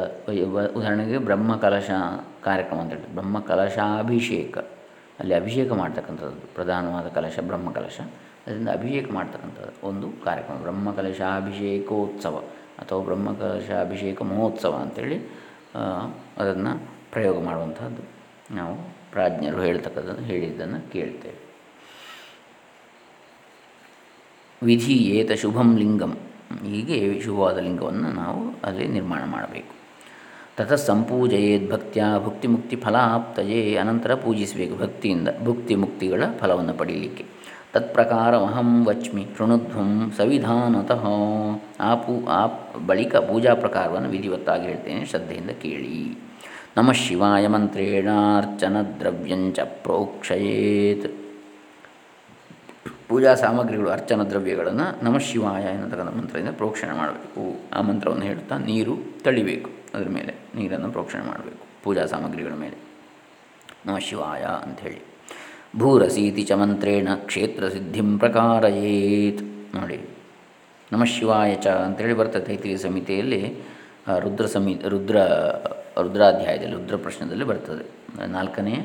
ಉದಾಹರಣೆಗೆ ಬ್ರಹ್ಮ ಕಲಶ ಕಾರ್ಯಕ್ರಮ ಅಂತ ಹೇಳಿ ಬ್ರಹ್ಮ ಕಲಶಾಭಿಷೇಕ. ಅಲ್ಲಿ ಅಭಿಷೇಕ ಮಾಡ್ತಕ್ಕಂಥದ್ದು. ಪ್ರಧಾನವಾದ ಕಲಶ ಬ್ರಹ್ಮ ಕಲಶ. ಅದರಿಂದ ಅಭಿಷೇಕ ಮಾಡ್ತಕ್ಕಂಥದ್ದು ಒಂದು ಕಾರ್ಯಕ್ರಮ. ಬ್ರಹ್ಮ ಕಲಶಾಭಿಷೇಕೋತ್ಸವ ಅಥವಾ ಬ್ರಹ್ಮ ಕಲಶಾಭಿಷೇಕ ಮಹೋತ್ಸವ ಅಂಥೇಳಿ ಅದನ್ನು ಪ್ರಯೋಗ ಮಾಡುವಂಥದ್ದು ನಾವು ಪ್ರಾಜ್ಞರು ಹೇಳ್ತಕ್ಕಂಥದ್ದು, ಹೇಳಿದ್ದನ್ನು ಕೇಳ್ತೇವೆ. ವಿಧಿ ಏತ ಶುಭಂ ಲಿಂಗಂ. ಹೀಗೆ ಶುಭವಾದ ಲಿಂಗವನ್ನು ನಾವು ಅಲ್ಲಿ ನಿರ್ಮಾಣ ಮಾಡಬೇಕು. ತತಃ ಸಂಪೂಜಯೇದ್ ಭಕ್ತಿಯ ಭುಕ್ತಿ ಮುಕ್ತಿ ಫಲಾಪ್ತಯೇ, ಅನಂತರ ಪೂಜಿಸಬೇಕು ಭಕ್ತಿಯಿಂದ ಭುಕ್ತಿ ಮುಕ್ತಿಗಳ ಫಲವನ್ನು ಪಡೀಲಿಕ್ಕೆ. ತತ್ಪ್ರಕಾರಮಹಂ ವಚ್ಮಿ ಶೃಣುಧ್ವಂ ಸವಿಧಾನತಃ. ಆ ಪೂ ಆ ಬಳಿಕ ಪೂಜಾ ಪ್ರಕಾರವನ್ನು ವಿಧಿವತ್ತಾಗಿ ಹೇಳ್ತೇನೆ ಶ್ರದ್ಧೆಯಿಂದ ಕೇಳಿ. ನಮಃ ಶಿವಾಯ ಮಂತ್ರೇಣಾರ್ಚನ ದ್ರವ್ಯಂಚ ಪ್ರೋಕ್ಷಯೇತ್. ಪೂಜಾ ಸಾಮಗ್ರಿಗಳು, ಅರ್ಚನ ದ್ರವ್ಯಗಳನ್ನು ನಮ ಶಿವಾಯ ಎನ್ನತಕ್ಕಂಥ ಮಂತ್ರದಿಂದ ಪ್ರೋಕ್ಷಣೆ ಮಾಡಬೇಕು. ಆ ಮಂತ್ರವನ್ನು ಹೇಳುತ್ತಾ ನೀರು ತಳಿಬೇಕು. ಅದರ ಮೇಲೆ ನೀರನ್ನು ಪ್ರೋಕ್ಷಣೆ ಮಾಡಬೇಕು, ಪೂಜಾ ಸಾಮಗ್ರಿಗಳ ಮೇಲೆ. ನಮ ಶಿವಾಯ ಅಂಥೇಳಿ. ಭೂರಸೀತಿ ಚ ಮಂತ್ರೇಣ ಕ್ಷೇತ್ರ ಸಿದ್ಧಿಂ ಪ್ರಕಾರಯೇತ್. ನೋಡಿ, ನಮ ಶಿವಾಯ ಚ ಅಂತೇಳಿ ಬರ್ತದೆ ಐತಿ ಸಮಿತಿಯಲ್ಲಿ. ರುದ್ರ ಸಮಿ ರುದ್ರ, ರುದ್ರಾಧ್ಯಾಯದಲ್ಲಿ, ರುದ್ರ ಪ್ರಶ್ನದಲ್ಲಿ ಬರ್ತದೆ. ನಾಲ್ಕನೇ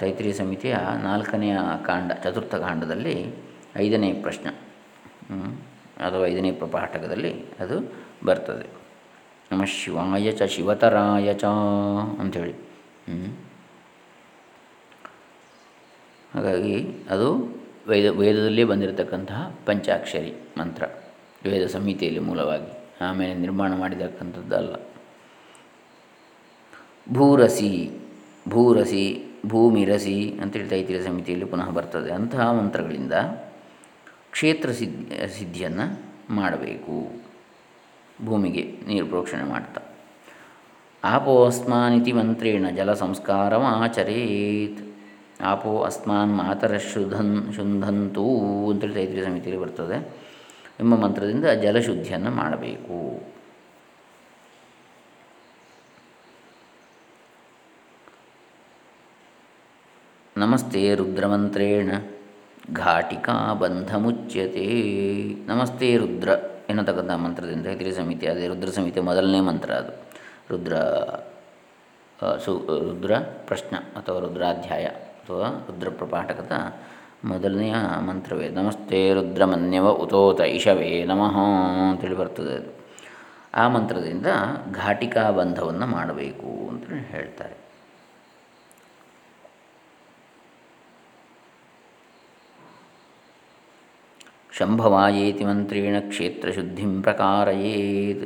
ತೈತ್ರಿ ಸಮಿತಿಯ ನಾಲ್ಕನೆಯ ಕಾಂಡ, ಚತುರ್ಥ ಕಾಂಡದಲ್ಲಿ ಐದನೇ ಪ್ರಶ್ನೆ. ಅಥವಾ ಐದನೇ ಪ್ರಪಾಠಕದಲ್ಲಿ ಅದು ಬರ್ತದೆ. ನಮ ಶಿವಾಯ ಚ ಶಿವತರಾಯ ಚ ಅಂಥೇಳಿ. ಹಾಗಾಗಿ ಅದು ವೇದ, ವೇದದಲ್ಲೇ ಬಂದಿರತಕ್ಕಂತಹ ಪಂಚಾಕ್ಷರಿ ಮಂತ್ರ. ವೇದ ಸಂಹಿತೆಯಲ್ಲಿ ಮೂಲವಾಗಿ, ಆಮೇಲೆ ನಿರ್ಮಾಣ ಮಾಡಿರತಕ್ಕಂಥದ್ದಲ್ಲ. ಭೂರಸಿ ಭೂರಸಿ ಭೂಮಿರಸಿ ಅಂತೇಳಿ ತೈತಿರ ಸಮಿತಿಯಲ್ಲಿ ಪುನಃ ಬರ್ತದೆ. ಅಂತಹ ಮಂತ್ರಗಳಿಂದ ಕ್ಷೇತ್ರ ಸಿದ್ಧಿ ಸಿದ್ಧಿಯನ್ನು ಮಾಡಬೇಕು. ಭೂಮಿಗೆ ನೀರು ಪ್ರೋಕ್ಷಣೆ ಮಾಡ್ತಾ. ಆಪೋ ಅಸ್ಮಾನಿತಿ ಮಂತ್ರೇಣ ಜಲ ಸಂಸ್ಕಾರಮಾಚರೇತ್ ಆಪೋ ಅಸ್ಮಾನ್ ಮಾತರ ಶುಧನ್, ಶುಂಧಂತೂ ಅಂತೇಳಿ ಸಮಿತಿಯಲ್ಲಿ ಬರ್ತದೆ. ಎಂಬ ಮಂತ್ರದಿಂದ ಜಲಶುದ್ಧಿಯನ್ನು ಮಾಡಬೇಕು. ನಮಸ್ತೆ ರುದ್ರಮಂತ್ರೇಣ. ಘಾಟಿಕಾ ಮುಚ್ಯತೆ ನಮಸ್ತೆ ರುದ್ರ ಎನ್ನತಕ್ಕಂಥ ಮಂತ್ರದಿಂದ ತೈತ್ರಿ ಸಮಿತಿ, ಅದೇ ರುದ್ರ ಸಮಿತಿ ಮೊದಲನೇ ಮಂತ್ರ ಅದು. ರುದ್ರ ಸು, ರುದ್ರ ಪ್ರಶ್ನ ಅಥವಾ ರುದ್ರಾಧ್ಯಾಯ ಅಥವಾ ರುದ್ರ ಪ್ರಪಾಠಕದ ಮೊದಲನೆಯ ಮಂತ್ರವೇ. ನಮಸ್ತೆ ರುದ್ರಮನ್ಯವ ಉತೋತ ಇಶವೇ ನಮಃ ಅಂತೇಳಿ ಬರ್ತದೆ ಅದು. ಆ ಮಂತ್ರದಿಂದ ಘಾಟಿಕಾ ಬಂಧವನ್ನು ಮಾಡಬೇಕು ಅಂತ ಹೇಳ್ತಾರೆ. ಶಂಭವಾಯೇತಿ ಮಂತ್ರೇಣ ಕ್ಷೇತ್ರಶುದ್ಧಿಂ ಪ್ರಕಾರಯೇತ್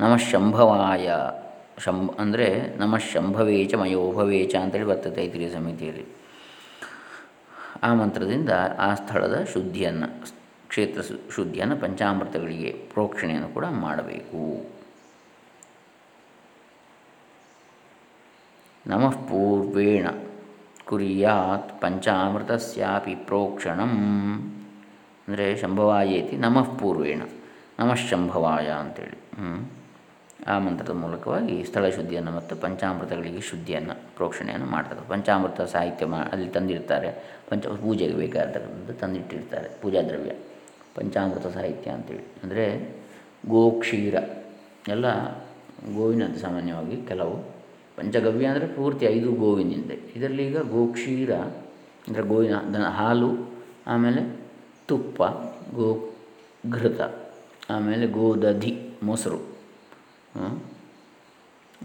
ನಮಃ ಶಂಭವಾಯ ಶಂ ಅಂದರೆ ನಮಃ ಶಂಭವೇಚ ಮಯೋಭವೇಚ ಅಂತೇಳಿ ಬರ್ತದೆ ಐತಿರಿಯ ಸಮಿತಿಯಲ್ಲಿ ಆ ಮಂತ್ರದಿಂದ ಆ ಸ್ಥಳದ ಶುದ್ಧಿಯನ್ನು, ಕ್ಷೇತ್ರ ಶುದ್ಧಿಯನ್ನು ಪಂಚಾಮೃತಗಳಿಗೆ ಪ್ರೋಕ್ಷಣೆಯನ್ನು ಕೂಡ ಮಾಡಬೇಕು. ನಮಃ ಪೂರ್ವೇಣ, ಕುರಿಯಾತ್ ಪಂಚಾಮೃತಸ್ಯಾಪಿ ಪ್ರೋಕ್ಷಣಂ. ಅಂದರೆ ಶಂಭವಾಯೇತಿ ನಮಃ ಪೂರ್ವೇಣ, ನಮಃ ಶಂಭವಾಯ ಅಂತೇಳಿ. ಆ ಮಂತ್ರದ ಮೂಲಕವಾಗಿ ಸ್ಥಳ ಶುದ್ಧಿಯನ್ನು ಮತ್ತು ಪಂಚಾಮೃತಗಳಿಗೆ ಶುದ್ಧಿಯನ್ನು, ಪ್ರೋಕ್ಷಣೆಯನ್ನು ಮಾಡ್ತಾರೆ. ಪಂಚಾಮೃತ ಸಾಹಿತ್ಯ ಮಾ, ಅಲ್ಲಿ ತಂದಿರ್ತಾರೆ. ಪಂಚ, ಪೂಜೆಗೆ ಬೇಕಾದಂಥದ್ದು ತಂದಿಟ್ಟಿರ್ತಾರೆ, ಪೂಜಾ ದ್ರವ್ಯ. ಪಂಚಾಮೃತ ಸಾಹಿತ್ಯ ಅಂತೇಳಿ. ಅಂದರೆ ಗೋಕ್ಷೀರ. ಎಲ್ಲ ಗೋವಿನದ್ದು ಸಾಮಾನ್ಯವಾಗಿ ಕೆಲವು ಪಂಚಗವ್ಯ ಅಂದರೆ ಪೂರ್ತಿ ಐದು ಗೋವಿನಿಂದೆ ಇದರಲ್ಲಿ ಈಗ ಗೋಕ್ಷೀರ, ಅಂದರೆ ಗೋವಿನ, ಹಾಲು, ಆಮೇಲೆ ತುಪ್ಪ, ಗೋ, ಘೃತ, ಆಮೇಲೆ ಗೋದಧಿ, ಮೊಸರು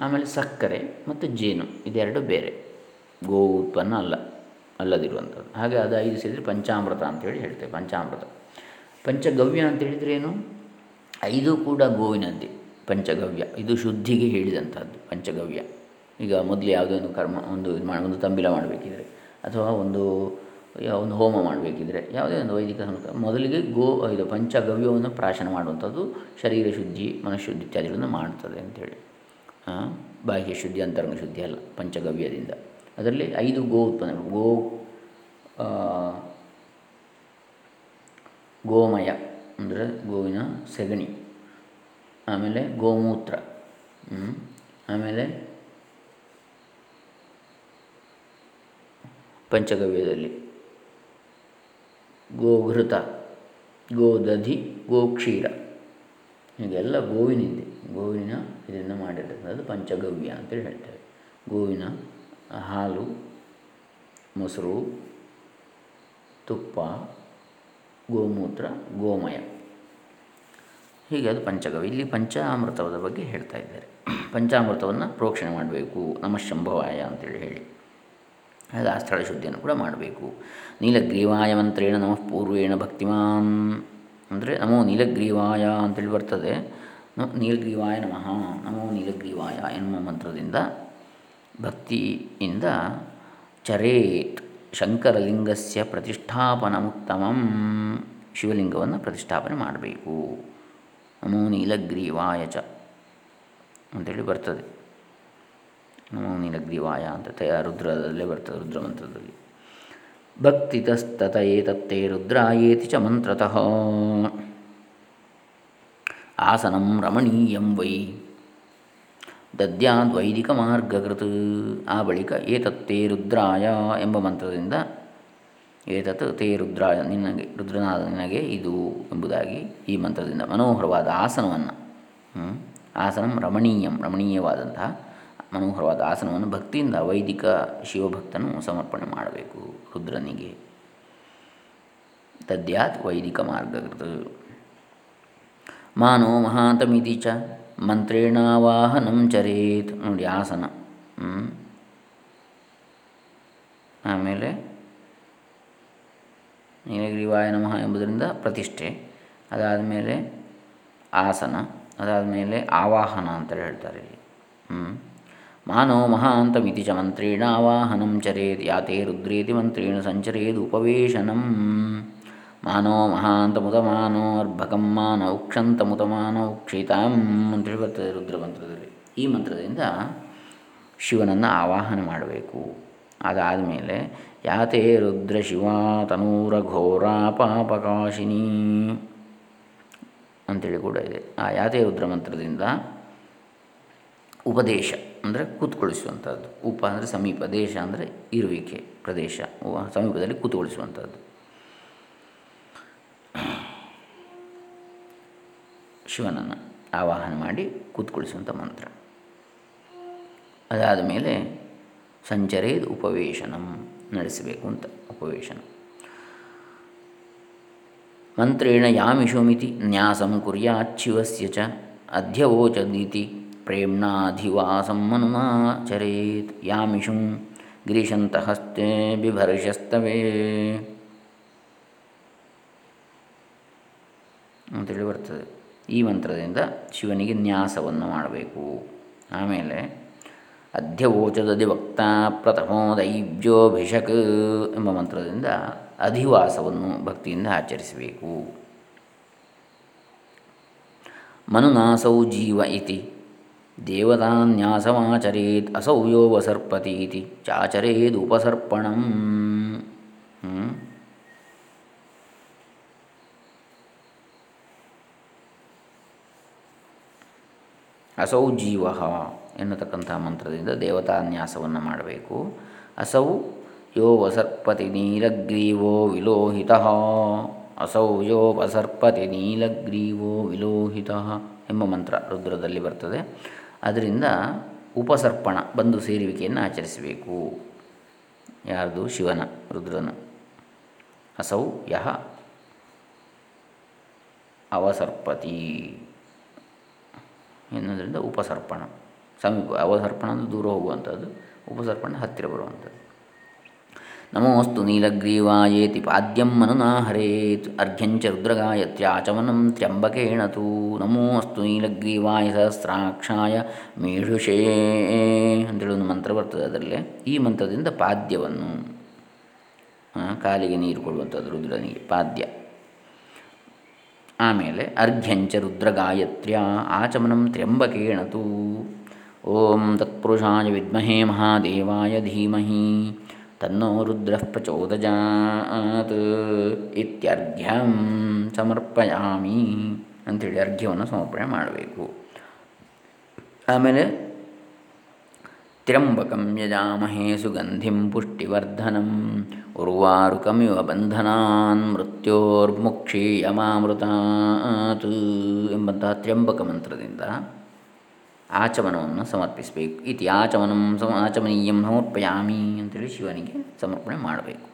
ಆಮೇಲೆ ಸಕ್ಕರೆ ಮತ್ತು ಜೇನು, ಇದೆರಡು ಬೇರೆ. ಗೋ ಉತ್ಪನ್ನ ಅಲ್ಲ, ಅಲ್ಲದಿರುವಂಥದ್ದು. ಹಾಗೆ ಅದು ಐದು ಸೇರಿದರೆ ಪಂಚಾಮೃತ ಅಂತೇಳಿ ಹೇಳ್ತೇವೆ, ಪಂಚಾಮೃತ. ಪಂಚಗವ್ಯ ಅಂತ ಹೇಳಿದರೆ ಏನು? ಐದು ಕೂಡ ಗೋವಿನದ್ದೇ ಪಂಚಗವ್ಯ. ಇದು ಶುದ್ಧಿಗೆ ಹೇಳಿದಂಥದ್ದು, ಪಂಚಗವ್ಯ. ಈಗ ಮೊದಲು ಯಾವುದೇ ಒಂದು ಕರ್ಮ, ಒಂದು ಇದು ಮಾಡಿ ಒಂದು ತಂಬಿಲ ಮಾಡಬೇಕಿದ್ರೆ, ಅಥವಾ ಒಂದು ಒಂದು ಹೋಮ ಮಾಡಬೇಕಿದ್ರೆ ಯಾವುದೇ ಒಂದು ವೈದಿಕ ಸಂಸ್ಕಾರ ಮೊದಲಿಗೆ ಗೋ, ಇದು ಪಂಚಗವ್ಯವನ್ನು ಪ್ರಾಶನ ಮಾಡುವಂಥದ್ದು ಶರೀರ ಶುದ್ಧಿ, ಮನಃಶುದ್ಧಿ ಇತ್ಯಾದಿಗಳನ್ನು ಮಾಡ್ತದೆ ಅಂಥೇಳಿ. ಬಾಹ್ಯ ಶುದ್ಧಿ, ಅಂತರಂಗ ಶುದ್ಧಿ ಅಲ್ಲ, ಪಂಚಗವ್ಯದಿಂದ. ಅದರಲ್ಲಿ ಐದು ಗೋ ಉತ್ಪನ್ನಗಳು ಗೋ ಗೋಮಯ, ಅಂದರೆ ಗೋವಿನ ಸೆಗಣಿ, ಆಮೇಲೆ ಗೋಮೂತ್ರ ಆಮೇಲೆ ಪಂಚಗವ್ಯದಲ್ಲಿ. ಗೋಘೃತ, ಗೋದಧಿ, ಗೋಕ್ಷೀರ. ಹೀಗೆಲ್ಲ ಗೋವಿನಿದೆ ಗೋವಿನ ಇದನ್ನು ಮಾಡಿರ್ತಕ್ಕಂಥದ್ದು ಪಂಚಗವ್ಯ ಅಂತೇಳಿ ಹೇಳ್ತೇವೆ. ಗೋವಿನ, ಹಾಲು, ಮೊಸರು, ತುಪ್ಪ, ಗೋಮೂತ್ರ, ಗೋಮಯ. ಹೀಗೆ ಅದು ಪಂಚಗವ್ಯ. ಇಲ್ಲಿ ಪಂಚಾಮೃತದ ಬಗ್ಗೆ ಹೇಳ್ತಾ ಇದ್ದಾರೆ. ಪಂಚಾಮೃತವನ್ನು ಪ್ರೋಕ್ಷಣೆ ಮಾಡಬೇಕು. ನಮ್ಮ ಶಂಭವಾಯ ಅಂತೇಳಿ ಹೇಳಿ. ಹಾಗೆ ಆ ಸ್ಥಳ ಶುದ್ಧಿಯನ್ನು ಕೂಡ ಮಾಡಬೇಕು. ನೀಲಗ್ರೀವಾಯ ಮಂತ್ರೇಣ ನಮಃ ಪೂರ್ವೇಣ ಭಕ್ತಿಮಾನ್ ಅಂದರೆ ನಮೋ ನೀಲಗ್ರೀವಾಯ ಅಂತೇಳಿ ಬರ್ತದೆ. ನೀಲಗ್ರೀವಾಯ ನಮಃ, ನಮೋ ನೀಲಗ್ರೀವಾಯ ಎನ್ನುವ ಮಂತ್ರದಿಂದ ಭಕ್ತಿಯಿಂದ ಚರೇತ್ ಶಂಕರಲಿಂಗಸ್ಯ ಪ್ರತಿಷ್ಠಾಪನಮುತ್ತಮಂ ಶಿವಲಿಂಗವನ್ನು ಪ್ರತಿಷ್ಠಾಪನೆ ಮಾಡಬೇಕು. ನಮೋ ನೀಲಗ್ರೀವಾಯ ಚ ಅಂತೇಳಿ ಬರ್ತದೆ. ನಮೋ ನೀಲಗ್ರೀವಾಯ ಅಂತ ತಯ ರುದ್ರದಲ್ಲೇ ಬರ್ತದೆ, ರುದ್ರ ಮಂತ್ರದಲ್ಲಿ. ಭಕ್ತಿತಸ್ತತ ಏತತ್ತೇ ರುದ್ರಾಯೇತಿ ಚ ಮಂತ್ರತಃ. ಆಸನಂ ರಮಣೀಯಂ ವೈ. ದದ್ಯಾದ್ವೈದಿಕ ಮಾರ್ಗಕೃತ್. ಆ ಬಳಿಕ ಏತತ್ತೇ ರುದ್ರಾಯ ಎಂಬ ಮಂತ್ರದಿಂದ ಏತತ್ ತೇ ರುದ್ರಾಯ ನಿನಗೆ, ರುದ್ರನಾದ ನಿನಗೆ ಇದು ಎಂಬುದಾಗಿ ಈ ಮಂತ್ರದಿಂದ ಮನೋಹರವಾದ ಆಸನವನ್ನು ಆಸನಂ ರಮಣೀಯಂ, ರಮಣೀಯವಾದಂತಹ ಮನೋಹರವಾದ ಆಸನವನ್ನು ಭಕ್ತಿಯಿಂದ ವೈದಿಕ ಶಿವಭಕ್ತನು ಸಮರ್ಪಣೆ ಮಾಡಬೇಕು ರುದ್ರನಿಗೆ. ತದ್ಯಾತ್ ವೈದಿಕ ಮಾರ್ಗಕೃತ ಮಾನೋ ಮಹಾಂತಮಿತಿ ಚ ಮಂತ್ರೇಣಾವಾಹನಂ ಚರೇತ್. ನೋಡಿ ಆಸನ. ಆಮೇಲೆ ನೀಲಗಿರಿವಾಯ ನಮಃ ಎಂಬುದರಿಂದ ಪ್ರತಿಷ್ಠೆ. ಅದಾದ ಮೇಲೆ ಆಸನ. ಅದಾದ ಮೇಲೆ ಆವಾಹನ ಅಂತ ಹೇಳ್ತಾರೆ ಇಲ್ಲಿ. ಮಾನೋ ಮಹಾಂತಮಿತಿ ಚ ಮಂತ್ರೇಣ ಆವಾಹನಂ ಚರೇತ್ ಯಾತೆ ರುದ್ರೇತಿ ಮಂತ್ರೇಣ ಸಂಚರೇದು ಉಪವೇಶನಂ ಮಾನೋ ಮಹಾಂತ ಮುತಮಾನೋ ಅರ್ಭಕಂ ಮಾನೋ ಉಕ್ಷಂತ ಮಾನೋ ಉಕ್ಷಿತಾಂ ಅಂತೇಳಿ ಬರ್ತದೆ ರುದ್ರ ಮಂತ್ರದಲ್ಲಿ ಈ ಮಂತ್ರದಿಂದ ಶಿವನನ್ನು ಆವಾಹನ ಮಾಡಬೇಕು. ಅದಾದ ಮೇಲೆ ಯಾತೆ ರುದ್ರ ಶಿವ ತನೂರ ಘೋರ ಪಾಪಕಾಶಿನಿ ಅಂತೇಳಿ ಕೂಡ ಇದೆ. ಆ ಯಾತೆ ರುದ್ರ ಮಂತ್ರದಿಂದ ಉಪದೇಶ. ಅಂದರೆ ಕೂತ್ಕೊಳಿಸುವಂಥದ್ದು ಉಪ ಅಂದರೆ ಸಮೀಪ, ದೇಶ ಅಂದರೆ ಇರುವಿಕೆ ಪ್ರದೇಶ. ಸಮೀಪದಲ್ಲಿ ಕೂತ್ಕೊಳಿಸುವಂಥದ್ದು ಶಿವನನ್ನು ಆವಾಹನ ಮಾಡಿ ಕೂತ್ಕೊಳಿಸುವಂಥ ಮಂತ್ರ. ಅದಾದ ಮೇಲೆ ಸಂಚರೇದು ಉಪವೇಶನಂ ನಡೆಸಬೇಕು ಅಂತ ಉಪವೇಶನ. ಮಂತ್ರೇಣ ಯಾಮಿಷುಮಿತಿ ನ್ಯಾಸಂ ಕುರ್ಯಾಚ್ಛಿವಸ್ಯ ಚ ಅಧ್ಯವೋಚದಿತಿ ಪ್ರೇಮ್ನಾಧಿವಾಸಂ ಮನುಮಾಚರೇತ್ ಯಾಮಿಷುಂ ಗಿರೀಶಂತಹಸ್ತೆ ಬಿಭರ್ಷಸ್ತವೇ ಅಂತೇಳಿ ಬರ್ತದೆ. ಈ ಮಂತ್ರದಿಂದ ಶಿವನಿಗೆ ನ್ಯಾಸವನ್ನು ಮಾಡಬೇಕು. ಆಮೇಲೆ ಅಧ್ಯವೋಚದಧಿ ವಕ್ತ ಪ್ರಥಮೋ ದೈವ್ಯೋಭಿಷಕ್ ಎಂಬ ಮಂತ್ರದಿಂದ ಅಧಿವಾಸವನ್ನು ಭಕ್ತಿಯಿಂದ ಆಚರಿಸಬೇಕು. ಮನುನಾಸೌ ಜೀವ ಇತಿ ದೇವತಾನ್ಯಾಸಮಾಚರೇತ್ ಇತಿ ಚಾಚರೇದುಪಸರ್ಪಣಂ ಅಸೌ ಜೀವ ಎನ್ನತಕ್ಕಂಥ ಮಂತ್ರದಿಂದ ದೇವತಾನ್ಯಾಸವನ್ನು ಮಾಡಬೇಕು. ಅಸೌ ಯೋ ವಸರ್ಪತಿ ನೀಲಗ್ರೀವೋ ವಿಲೋಹಿತ। ಅಸೌ ಯೋ ವಸರ್ಪತಿ ನೀಲಗ್ರೀವೋ ವಿಲೋಹಿತ ಎಂಬ ಮಂತ್ರ ರುದ್ರದಲ್ಲಿ ಬರ್ತದೆ. ಅದರಿಂದ ಉಪಸರ್ಪಣ ಬಂದು ಸೇರುವಿಕೆಯನ್ನು ಆಚರಿಸಬೇಕು. ಯಾರ್ದು? ಶಿವನ, ರುದ್ರನ. ಅಸೌ ಯಹ ಅವಸರ್ಪತಿ. ಎನ್ನುವುದರಿಂದ ಉಪಸರ್ಪಣ. ಸಮೀಪ ಅವಸರ್ಪಣ ಅಂದರೆ ದೂರ ಹೋಗುವಂಥದ್ದು, ಉಪಸರ್ಪಣ ಹತ್ತಿರ ಬರುವಂಥದ್ದು. ನಮೋಸ್ತು ನೀಲಗ್ರೀವಾಯೇತಿ ಪಾದ್ಯಂ ಮನುನಾ ಹರೇತ್ ಅರ್ಘ್ಯಂಚ ರುದ್ರಗಾಯತ್ಯಾಚಮನಂ ತ್ರ್ಯಂಬಕೇಣ ತೂ. ನಮೋಸ್ತು ನೀಲಗ್ರೀವಾಯ ಸಹಸ್ರಾಕ್ಷಾಯ ಮೇಢುಷೇ ಅಂತೇಳಿ ಒಂದು ಮಂತ್ರ ಬರ್ತದೆ ಅದರಲ್ಲೇ. ಈ ಮಂತ್ರದಿಂದ ಪಾದ್ಯವನ್ನು ಕಾಲಿಗೆ ನೀರು ಕೊಡುವಂಥದ್ದು ರುದ್ರನಿಗೆ, ಪಾದ್ಯ. ಆಮೇಲೆ ಅರ್ಘ್ಯಂಚ ರುದ್ರಗಾಯತ್ರ್ಯ ಆಚಮನಂ ತ್ರ್ಯಂಬಕೇಣ ತೂ. ಓಂ ತತ್ಪುರುಷಾಯ ವಿದ್ಮಹೇ ಮಹಾದೇವಾಯ ಧೀಮಹಿ. ತನ್ನೋ ರುದ್ರ ಪ್ರಚೋದಜಾತ್ ಇತ್ಯರ್ಘ್ಯಂ ಸಮರ್ಪಯಾಮಿ ಅಂಥೇಳಿ ಅರ್ಘ್ಯವನ್ನು ಸಮರ್ಪಣೆ ಮಾಡಬೇಕು. ಆಮೇಲೆ ತ್ರ್ಯಂಬಕಂ ಯಜಾಮಹೇ ಸುಗಂಧಿಂ ಪುಷ್ಟಿವರ್ಧನಂ ಉರ್ವಾರುಕಮಿವ ಬಂಧನಾನ್ ಮೃತ್ಯೋರ್ಮುಕ್ಷೀಯಮಾಮೃತಾತ್ ಎಂಬಂತಹ ತ್ರ್ಯಂಬಕ ಮಂತ್ರದಿಂದ ಆಚಮನವನ್ನು ಸಮರ್ಪಿಸಬೇಕು. ಇತಿ ಆಚಮನಂ ಸಮ, ಆಚಮನೀಯಂ ಸಮರ್ಪಯಾಮಿ ಅಂತೇಳಿ ಶಿವನಿಗೆ ಸಮರ್ಪಣೆ ಮಾಡಬೇಕು.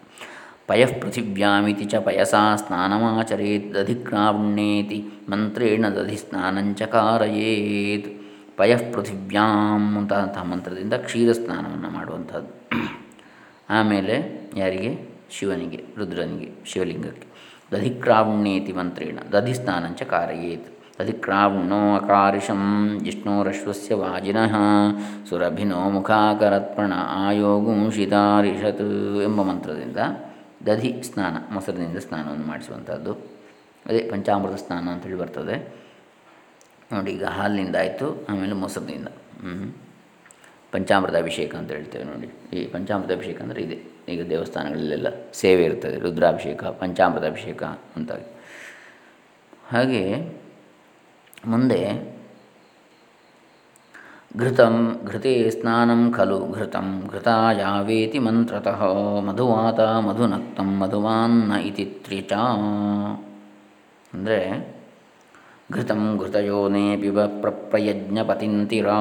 ಪಯಃ ಪೃಥಿವ್ಯಾಮಿತಿ ಚ ಪಯಸಾ ಸ್ನಾನಮಾಚರೇತ್ ದಧಿಕ್ರಾವೃಣ್ಣೇತಿ ಮಂತ್ರೇಣ ದಧಿ ಸ್ನಾನಂಚಕಾರಯೇತ್ ಪಯಃ ಪೃಥಿವ್ಯಾಂ ಅಂತಹ ಮಂತ್ರದಿಂದ ಕ್ಷೀರಸ್ನಾನವನ್ನು ಮಾಡುವಂಥದ್ದು. ಆಮೇಲೆ ಯಾರಿಗೆ? ಶಿವನಿಗೆ, ರುದ್ರನಿಗೆ, ಶಿವಲಿಂಗಕ್ಕೆ. ದಧಿಕ್ರಾವಣ್ಯೇತಿ ಮಂತ್ರೇಣ ದಧಿ ಸ್ನಾನಂಚ ಕಾರಯೇತ್. ತದಿಕ್ರಾವೃಣೋ ಅಕಾರಿಷಂ ಜಿಷ್ಣೋರಶ್ವಸ್ಯ ವಾಜಿನಃ ಸುರಭಿನೋ ಮುಖಾಕರತ್ಪಣ ಆಯೋಗುಂಶಿತಾರಿಷತ್ ಎಂಬ ಮಂತ್ರದಿಂದ ದಧಿ ಸ್ನಾನ, ಮೊಸರಿನಿಂದ ಸ್ನಾನವನ್ನು ಮಾಡಿಸುವಂಥದ್ದು. ಅದೇ ಪಂಚಾಮೃತ ಸ್ನಾನ ಅಂತೇಳಿ ಬರ್ತದೆ. ನೋಡಿ, ಈಗ ಹಾಲಿನಿಂದ ಆಯಿತು, ಆಮೇಲೆ ಮೊಸರಿನಿಂದ. ಪಂಚಾಮೃತ ಅಭಿಷೇಕ ಅಂತ ಹೇಳ್ತೇವೆ ನೋಡಿ. ಈ ಪಂಚಾಮೃತ ಅಭಿಷೇಕ ಅಂದರೆ ಇದೆ. ಈಗ ದೇವಸ್ಥಾನಗಳಲ್ಲೆಲ್ಲ ಸೇವೆ ಇರ್ತದೆ, ರುದ್ರಾಭಿಷೇಕ, ಪಂಚಾಮೃತ ಅಭಿಷೇಕ ಅಂತಾಗಿ ಹಾಗೆ ಮುಂದೆ, ಘೃತಂ, ಘೃತೆ ಸ್ನಾನಂ ಖಲು, ಘೃತಂ ಘೃತಾಯಾವೇತಿ ಮಂತ್ರತಃ, ಮಧುವಾತ ಮಧುನಕ್ತಂ, ಮಧುವಾನ್ನ ಇತಿ ತ್ರಿಚ. ಅಂದರೆ, ಘೃತಂ ಘೃತಯೋನೇ ಪಿಬ ಪ್ರಪ್ರಯಜ್ಞಪತಿಂತಿರಾ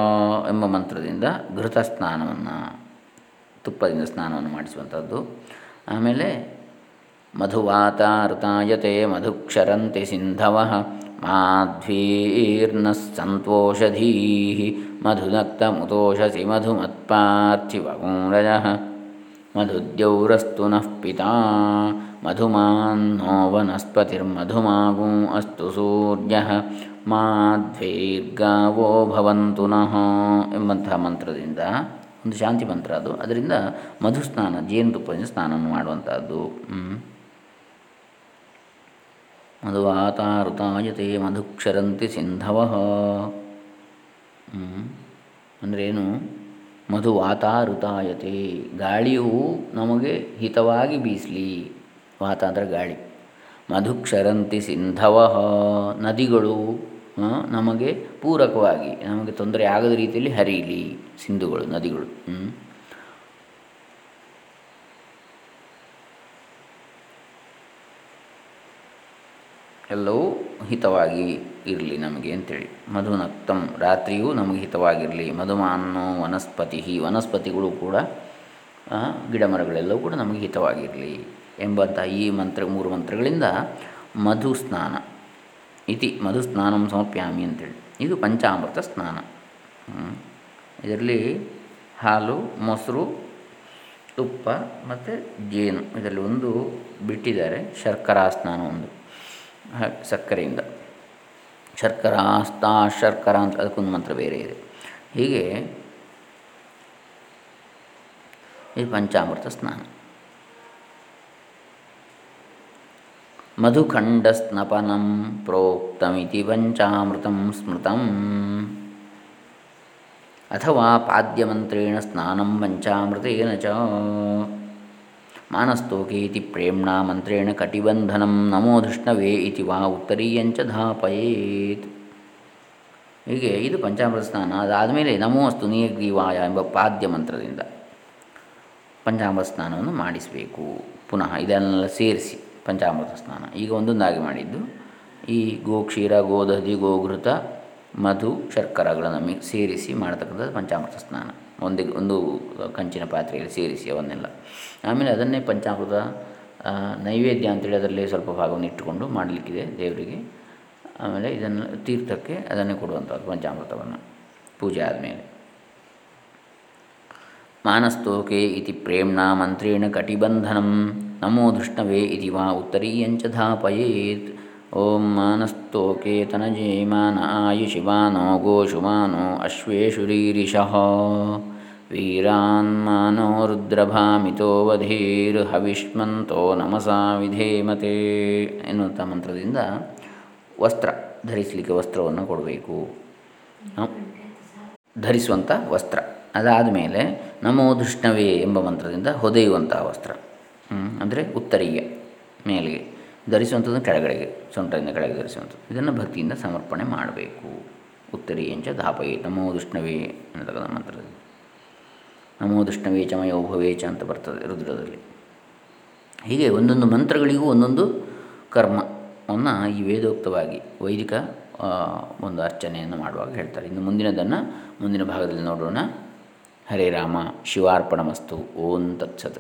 ಎಂಬ ಮಂತ್ರದಿಂದ ಘೃತ ಸ್ನಾನವನ್ನು, ತುಪ್ಪದಿಂದ ಸ್ನಾನವನ್ನು ಮಾಡಿಸುವಂಥದ್ದು. ಆಮೇಲೆ, ಮಧುವಾತ ಋತಾಯತೆ ಮಧುಕ್ಷರಂತೆ ಸಿಂಧವ ಮಾಧ್ವೀರ್ನ ಸಂತೋಷಧೀ ಮಧುನಕ್ತ ಮುತೋಷಸಿ ಮಧುಮತ್ಪಾರ್ಥಿವಗೂರಜ ಮಧುದ್ಯೌರಸ್ತು ನಃ ಪಿತಾ ಮಧುಮಾನ್ನೋ ವನಸ್ಪತಿರ್ಮಧುಮಾಗು ಅಸ್ತು ಸೂರ್ಯ ಮಾಧ್ವೀರ್ಗಾವೋ ಭವಂತು ನಃ ಎಂಬಂತಹ ಮಂತ್ರದಿಂದ, ಒಂದು ಶಾಂತಿ ಮಂತ್ರ ಅದು. ಅದರಿಂದ ಮಧು ಸ್ನಾನ ಜೇನುತುಪ್ಪದಿಂದ ಸ್ನಾನವನ್ನು ಮಾಡುವಂಥದ್ದು ಮಧುವಾತಾರುತಾಯತೆ ಮಧುಕ್ಷರಂತಿ ಸಿಂಧವ. ಅಂದ್ರೇನು? ಮಧುವಾತಾರುತಾಯತೆ. ಗಾಳಿಯು ನಮಗೆ ಹಿತವಾಗಿ ಬೀಸಲಿ. ವಾತ ಅಂದರೆ ಗಾಳಿ. ಮಧುಕ್ಷರಂತಿ ಸಿಂಧವ. ನದಿಗಳು ನಮಗೆ ಪೂರಕವಾಗಿ, ನಮಗೆ ತೊಂದರೆ ಆಗದ ರೀತಿಯಲ್ಲಿ ಹರಿಯಲಿ ಸಿಂಧುಗಳು, ನದಿಗಳು ಎಲ್ಲವೂ ಹಿತವಾಗಿ ಇರಲಿ ನಮಗೆ ಅಂತೇಳಿ. ಮಧುನಕ್ತಂ, ರಾತ್ರಿಯೂ ನಮಗೆ ಹಿತವಾಗಿರಲಿ. ಮಧುಮಾನೋ ವನಸ್ಪತಿ ವನಸ್ಪತಿಗಳು ಕೂಡ ಗಿಡ ಮರಗಳೆಲ್ಲವೂ ಕೂಡ ನಮಗೆ ಹಿತವಾಗಿರಲಿ ಎಂಬಂತಹ ಈ ಮಂತ್ರ, ಮೂರು ಮಂತ್ರಗಳಿಂದ ಮಧು ಸ್ನಾನ ಇತಿ. ಮಧು ಸ್ನಾನಂ ಸಮರ್ಪ್ಯಾಮಿ ಅಂತೇಳಿ. ಇದು ಪಂಚಾಮೃತ ಸ್ನಾನ. ಇದರಲ್ಲಿ ಹಾಲು, ಮೊಸರು, ತುಪ್ಪ ಮತ್ತು ಜೇನು ಇದರಲ್ಲಿ ಒಂದು ಬಿಟ್ಟಿದ್ದಾರೆ. ಶರ್ಕರಾ ಸ್ನಾನ ಒಂದು. ಸಕ್ಕರೆಯಿಂದ. ಶರ್ಕರ ಆಸ್ತಾ ಶರ್ಕರ ಅಂತ ಅದಕ್ಕೊಂದು ಮಂತ್ರ ಬೇರೆ ಇದೆ. ಹೀಗೆ ಇದು ಪಂಚಾಮೃತ ಸ್ನಾನ. ಮಧುಖಂಡಸ್ನಪನಂ ಪ್ರೋಕ್ತಮಿತಿ ಪಂಚಾಮೃತಂ ಸ್ಮೃತಂ. ಅಥವಾ ಪಾದ್ಯಮಂತ್ರೇಣ ಸ್ನಾನಂ ಪಂಚಾಮೃತೇನ ಚ. ಮಾನಸ್ತೋಕೇತಿ ಪ್ರೇಮ್ಣ ಮಂತ್ರೇಣ ಕಟಿಬಂಧನಂ ನಮೋ ಧೃಷ್ಣವೇ ಇತಿ ವಾ ಉತ್ತರೀಯಂಚ ಧಾಪಯೇತ್ ಹೀಗೆ ಇದು ಪಂಚಾಮೃತ ಸ್ನಾನ ಅದಾದಮೇಲೆ ನಮೋಸ್ತು ನಿಯಗ್ರೀವಾಯ ಎಂಬ ಪಾದ್ಯ ಮಂತ್ರದಿಂದ ಪಂಚಾಮೃತ ಸ್ನಾನವನ್ನು ಮಾಡಿಸಬೇಕು. ಪುನಃ ಇದನ್ನೆಲ್ಲ ಸೇರಿಸಿ ಪಂಚಾಮೃತ ಸ್ನಾನ ಈಗ ಒಂದೊಂದಾಗಿ ಮಾಡಿದ್ದು, ಈ ಗೋಕ್ಷೀರ, ಗೋದಧಿ, ಗೋಘೃತ, ಮಧು, ಶರ್ಕರಗಳನ್ನು ಸೇರಿಸಿ ಮಾಡತಕ್ಕಂಥದ್ದು ಪಂಚಾಮೃತ ಸ್ನಾನ ಒಂದೇ ಒಂದು ಕಂಚಿನ ಪಾತ್ರೆಯಲ್ಲಿ ಸೇರಿಸಿ ಅವನ್ನೆಲ್ಲ. ಆಮೇಲೆ ಅದನ್ನೇ ಪಂಚಾಮೃತ ನೈವೇದ್ಯ ಅಂತೇಳಿ ಅದರಲ್ಲಿ ಸ್ವಲ್ಪ ಭಾಗವನ್ನು ಇಟ್ಟುಕೊಂಡು ಮಾಡಲಿಕ್ಕಿದೆ ದೇವರಿಗೆ. ಆಮೇಲೆ ಇದನ್ನು ತೀರ್ಥಕ್ಕೆ ಅದನ್ನೇ ಕೊಡುವಂಥದ್ದು ಪಂಚಾಮೃತವನ್ನು ಪೂಜೆ ಆದಮೇಲೆ. ಮಾನಸ್ತೋಕೆ ಇತಿ ಪ್ರೇಮ್ಣ ಮಂತ್ರೇಣ ಕಟಿಬಂಧನಂ, ನಮೋ ಧೃಷ್ಣವೇ ಇತಿ ವಾ ಉತ್ತರೀಯಂಚ ಧಾಪಯೇತ್. ಓಂ ಮಾನಸ್ತೋಕೆ ತನಜೇ ಮಾನ ಆಯುಷಿಮಾನೋ ಗೋಷುಮಾನೋ ಅಶ್ವೇಷು ರೀರಿಷಃ. ರುದ್ರಭಾಮಿತೋ ವಧೀರ್ ಹವಿಷ್ಮಂತೋ ನಮಸಾ ವಿಧೇಮತೆ ಎನ್ನುವಂಥ ಮಂತ್ರದಿಂದ ವಸ್ತ್ರ, ಧರಿಸಲಿಕ್ಕೆ ವಸ್ತ್ರವನ್ನು ಕೊಡಬೇಕು. ಧರಿಸುವಂಥ ವಸ್ತ್ರ. ಅದಾದ ಮೇಲೆ ನಮೋ ಧೃಷ್ಣವೇ ಎಂಬ ಮಂತ್ರದಿಂದ ಹೊದೆಯುವಂಥ ವಸ್ತ್ರ. ಅಂದರೆ ಉತ್ತರೀಯ ಮೇಲಿಗೆ. ಧರಿಸುವಂಥದ್ದು ಕೆಳಗಡೆಗೆ, ಸೊಂಟದಿಂದ ಕೆಳಗೆ ಧರಿಸುವಂಥದ್ದು. ಇದನ್ನು ಭಕ್ತಿಯಿಂದ ಸಮರ್ಪಣೆ ಮಾಡಬೇಕು. ಉತ್ತರೀಯಂಚ ಧಾಪಯೇ ನಮೋ ದುಷ್ಣವೇ ಅನ್ನತಕ್ಕಂಥ ಮಂತ್ರದಲ್ಲಿ. ನಮೋ ದುಷ್ಣವೇ ಚ ಮಯೋಭವೇ ಚ ಅಂತ ಬರ್ತದೆ ರುದ್ರದಲ್ಲಿ. ಹೀಗೆ ಒಂದೊಂದು ಮಂತ್ರಗಳಿಗೂ ಒಂದೊಂದು ಕರ್ಮವನ್ನು ಈ ವೇದೋಕ್ತವಾಗಿ ವೈದಿಕ ಒಂದು ಅರ್ಚನೆಯನ್ನು ಮಾಡುವಾಗ ಹೇಳ್ತಾರೆ. ಇನ್ನು ಮುಂದಿನದನ್ನು ಮುಂದಿನ ಭಾಗದಲ್ಲಿ ನೋಡೋಣ. ಹರೇ ರಾಮ, ಶಿವಾರ್ಪಣಮಸ್ತು, ಓಂ ತತ್ಸತ್.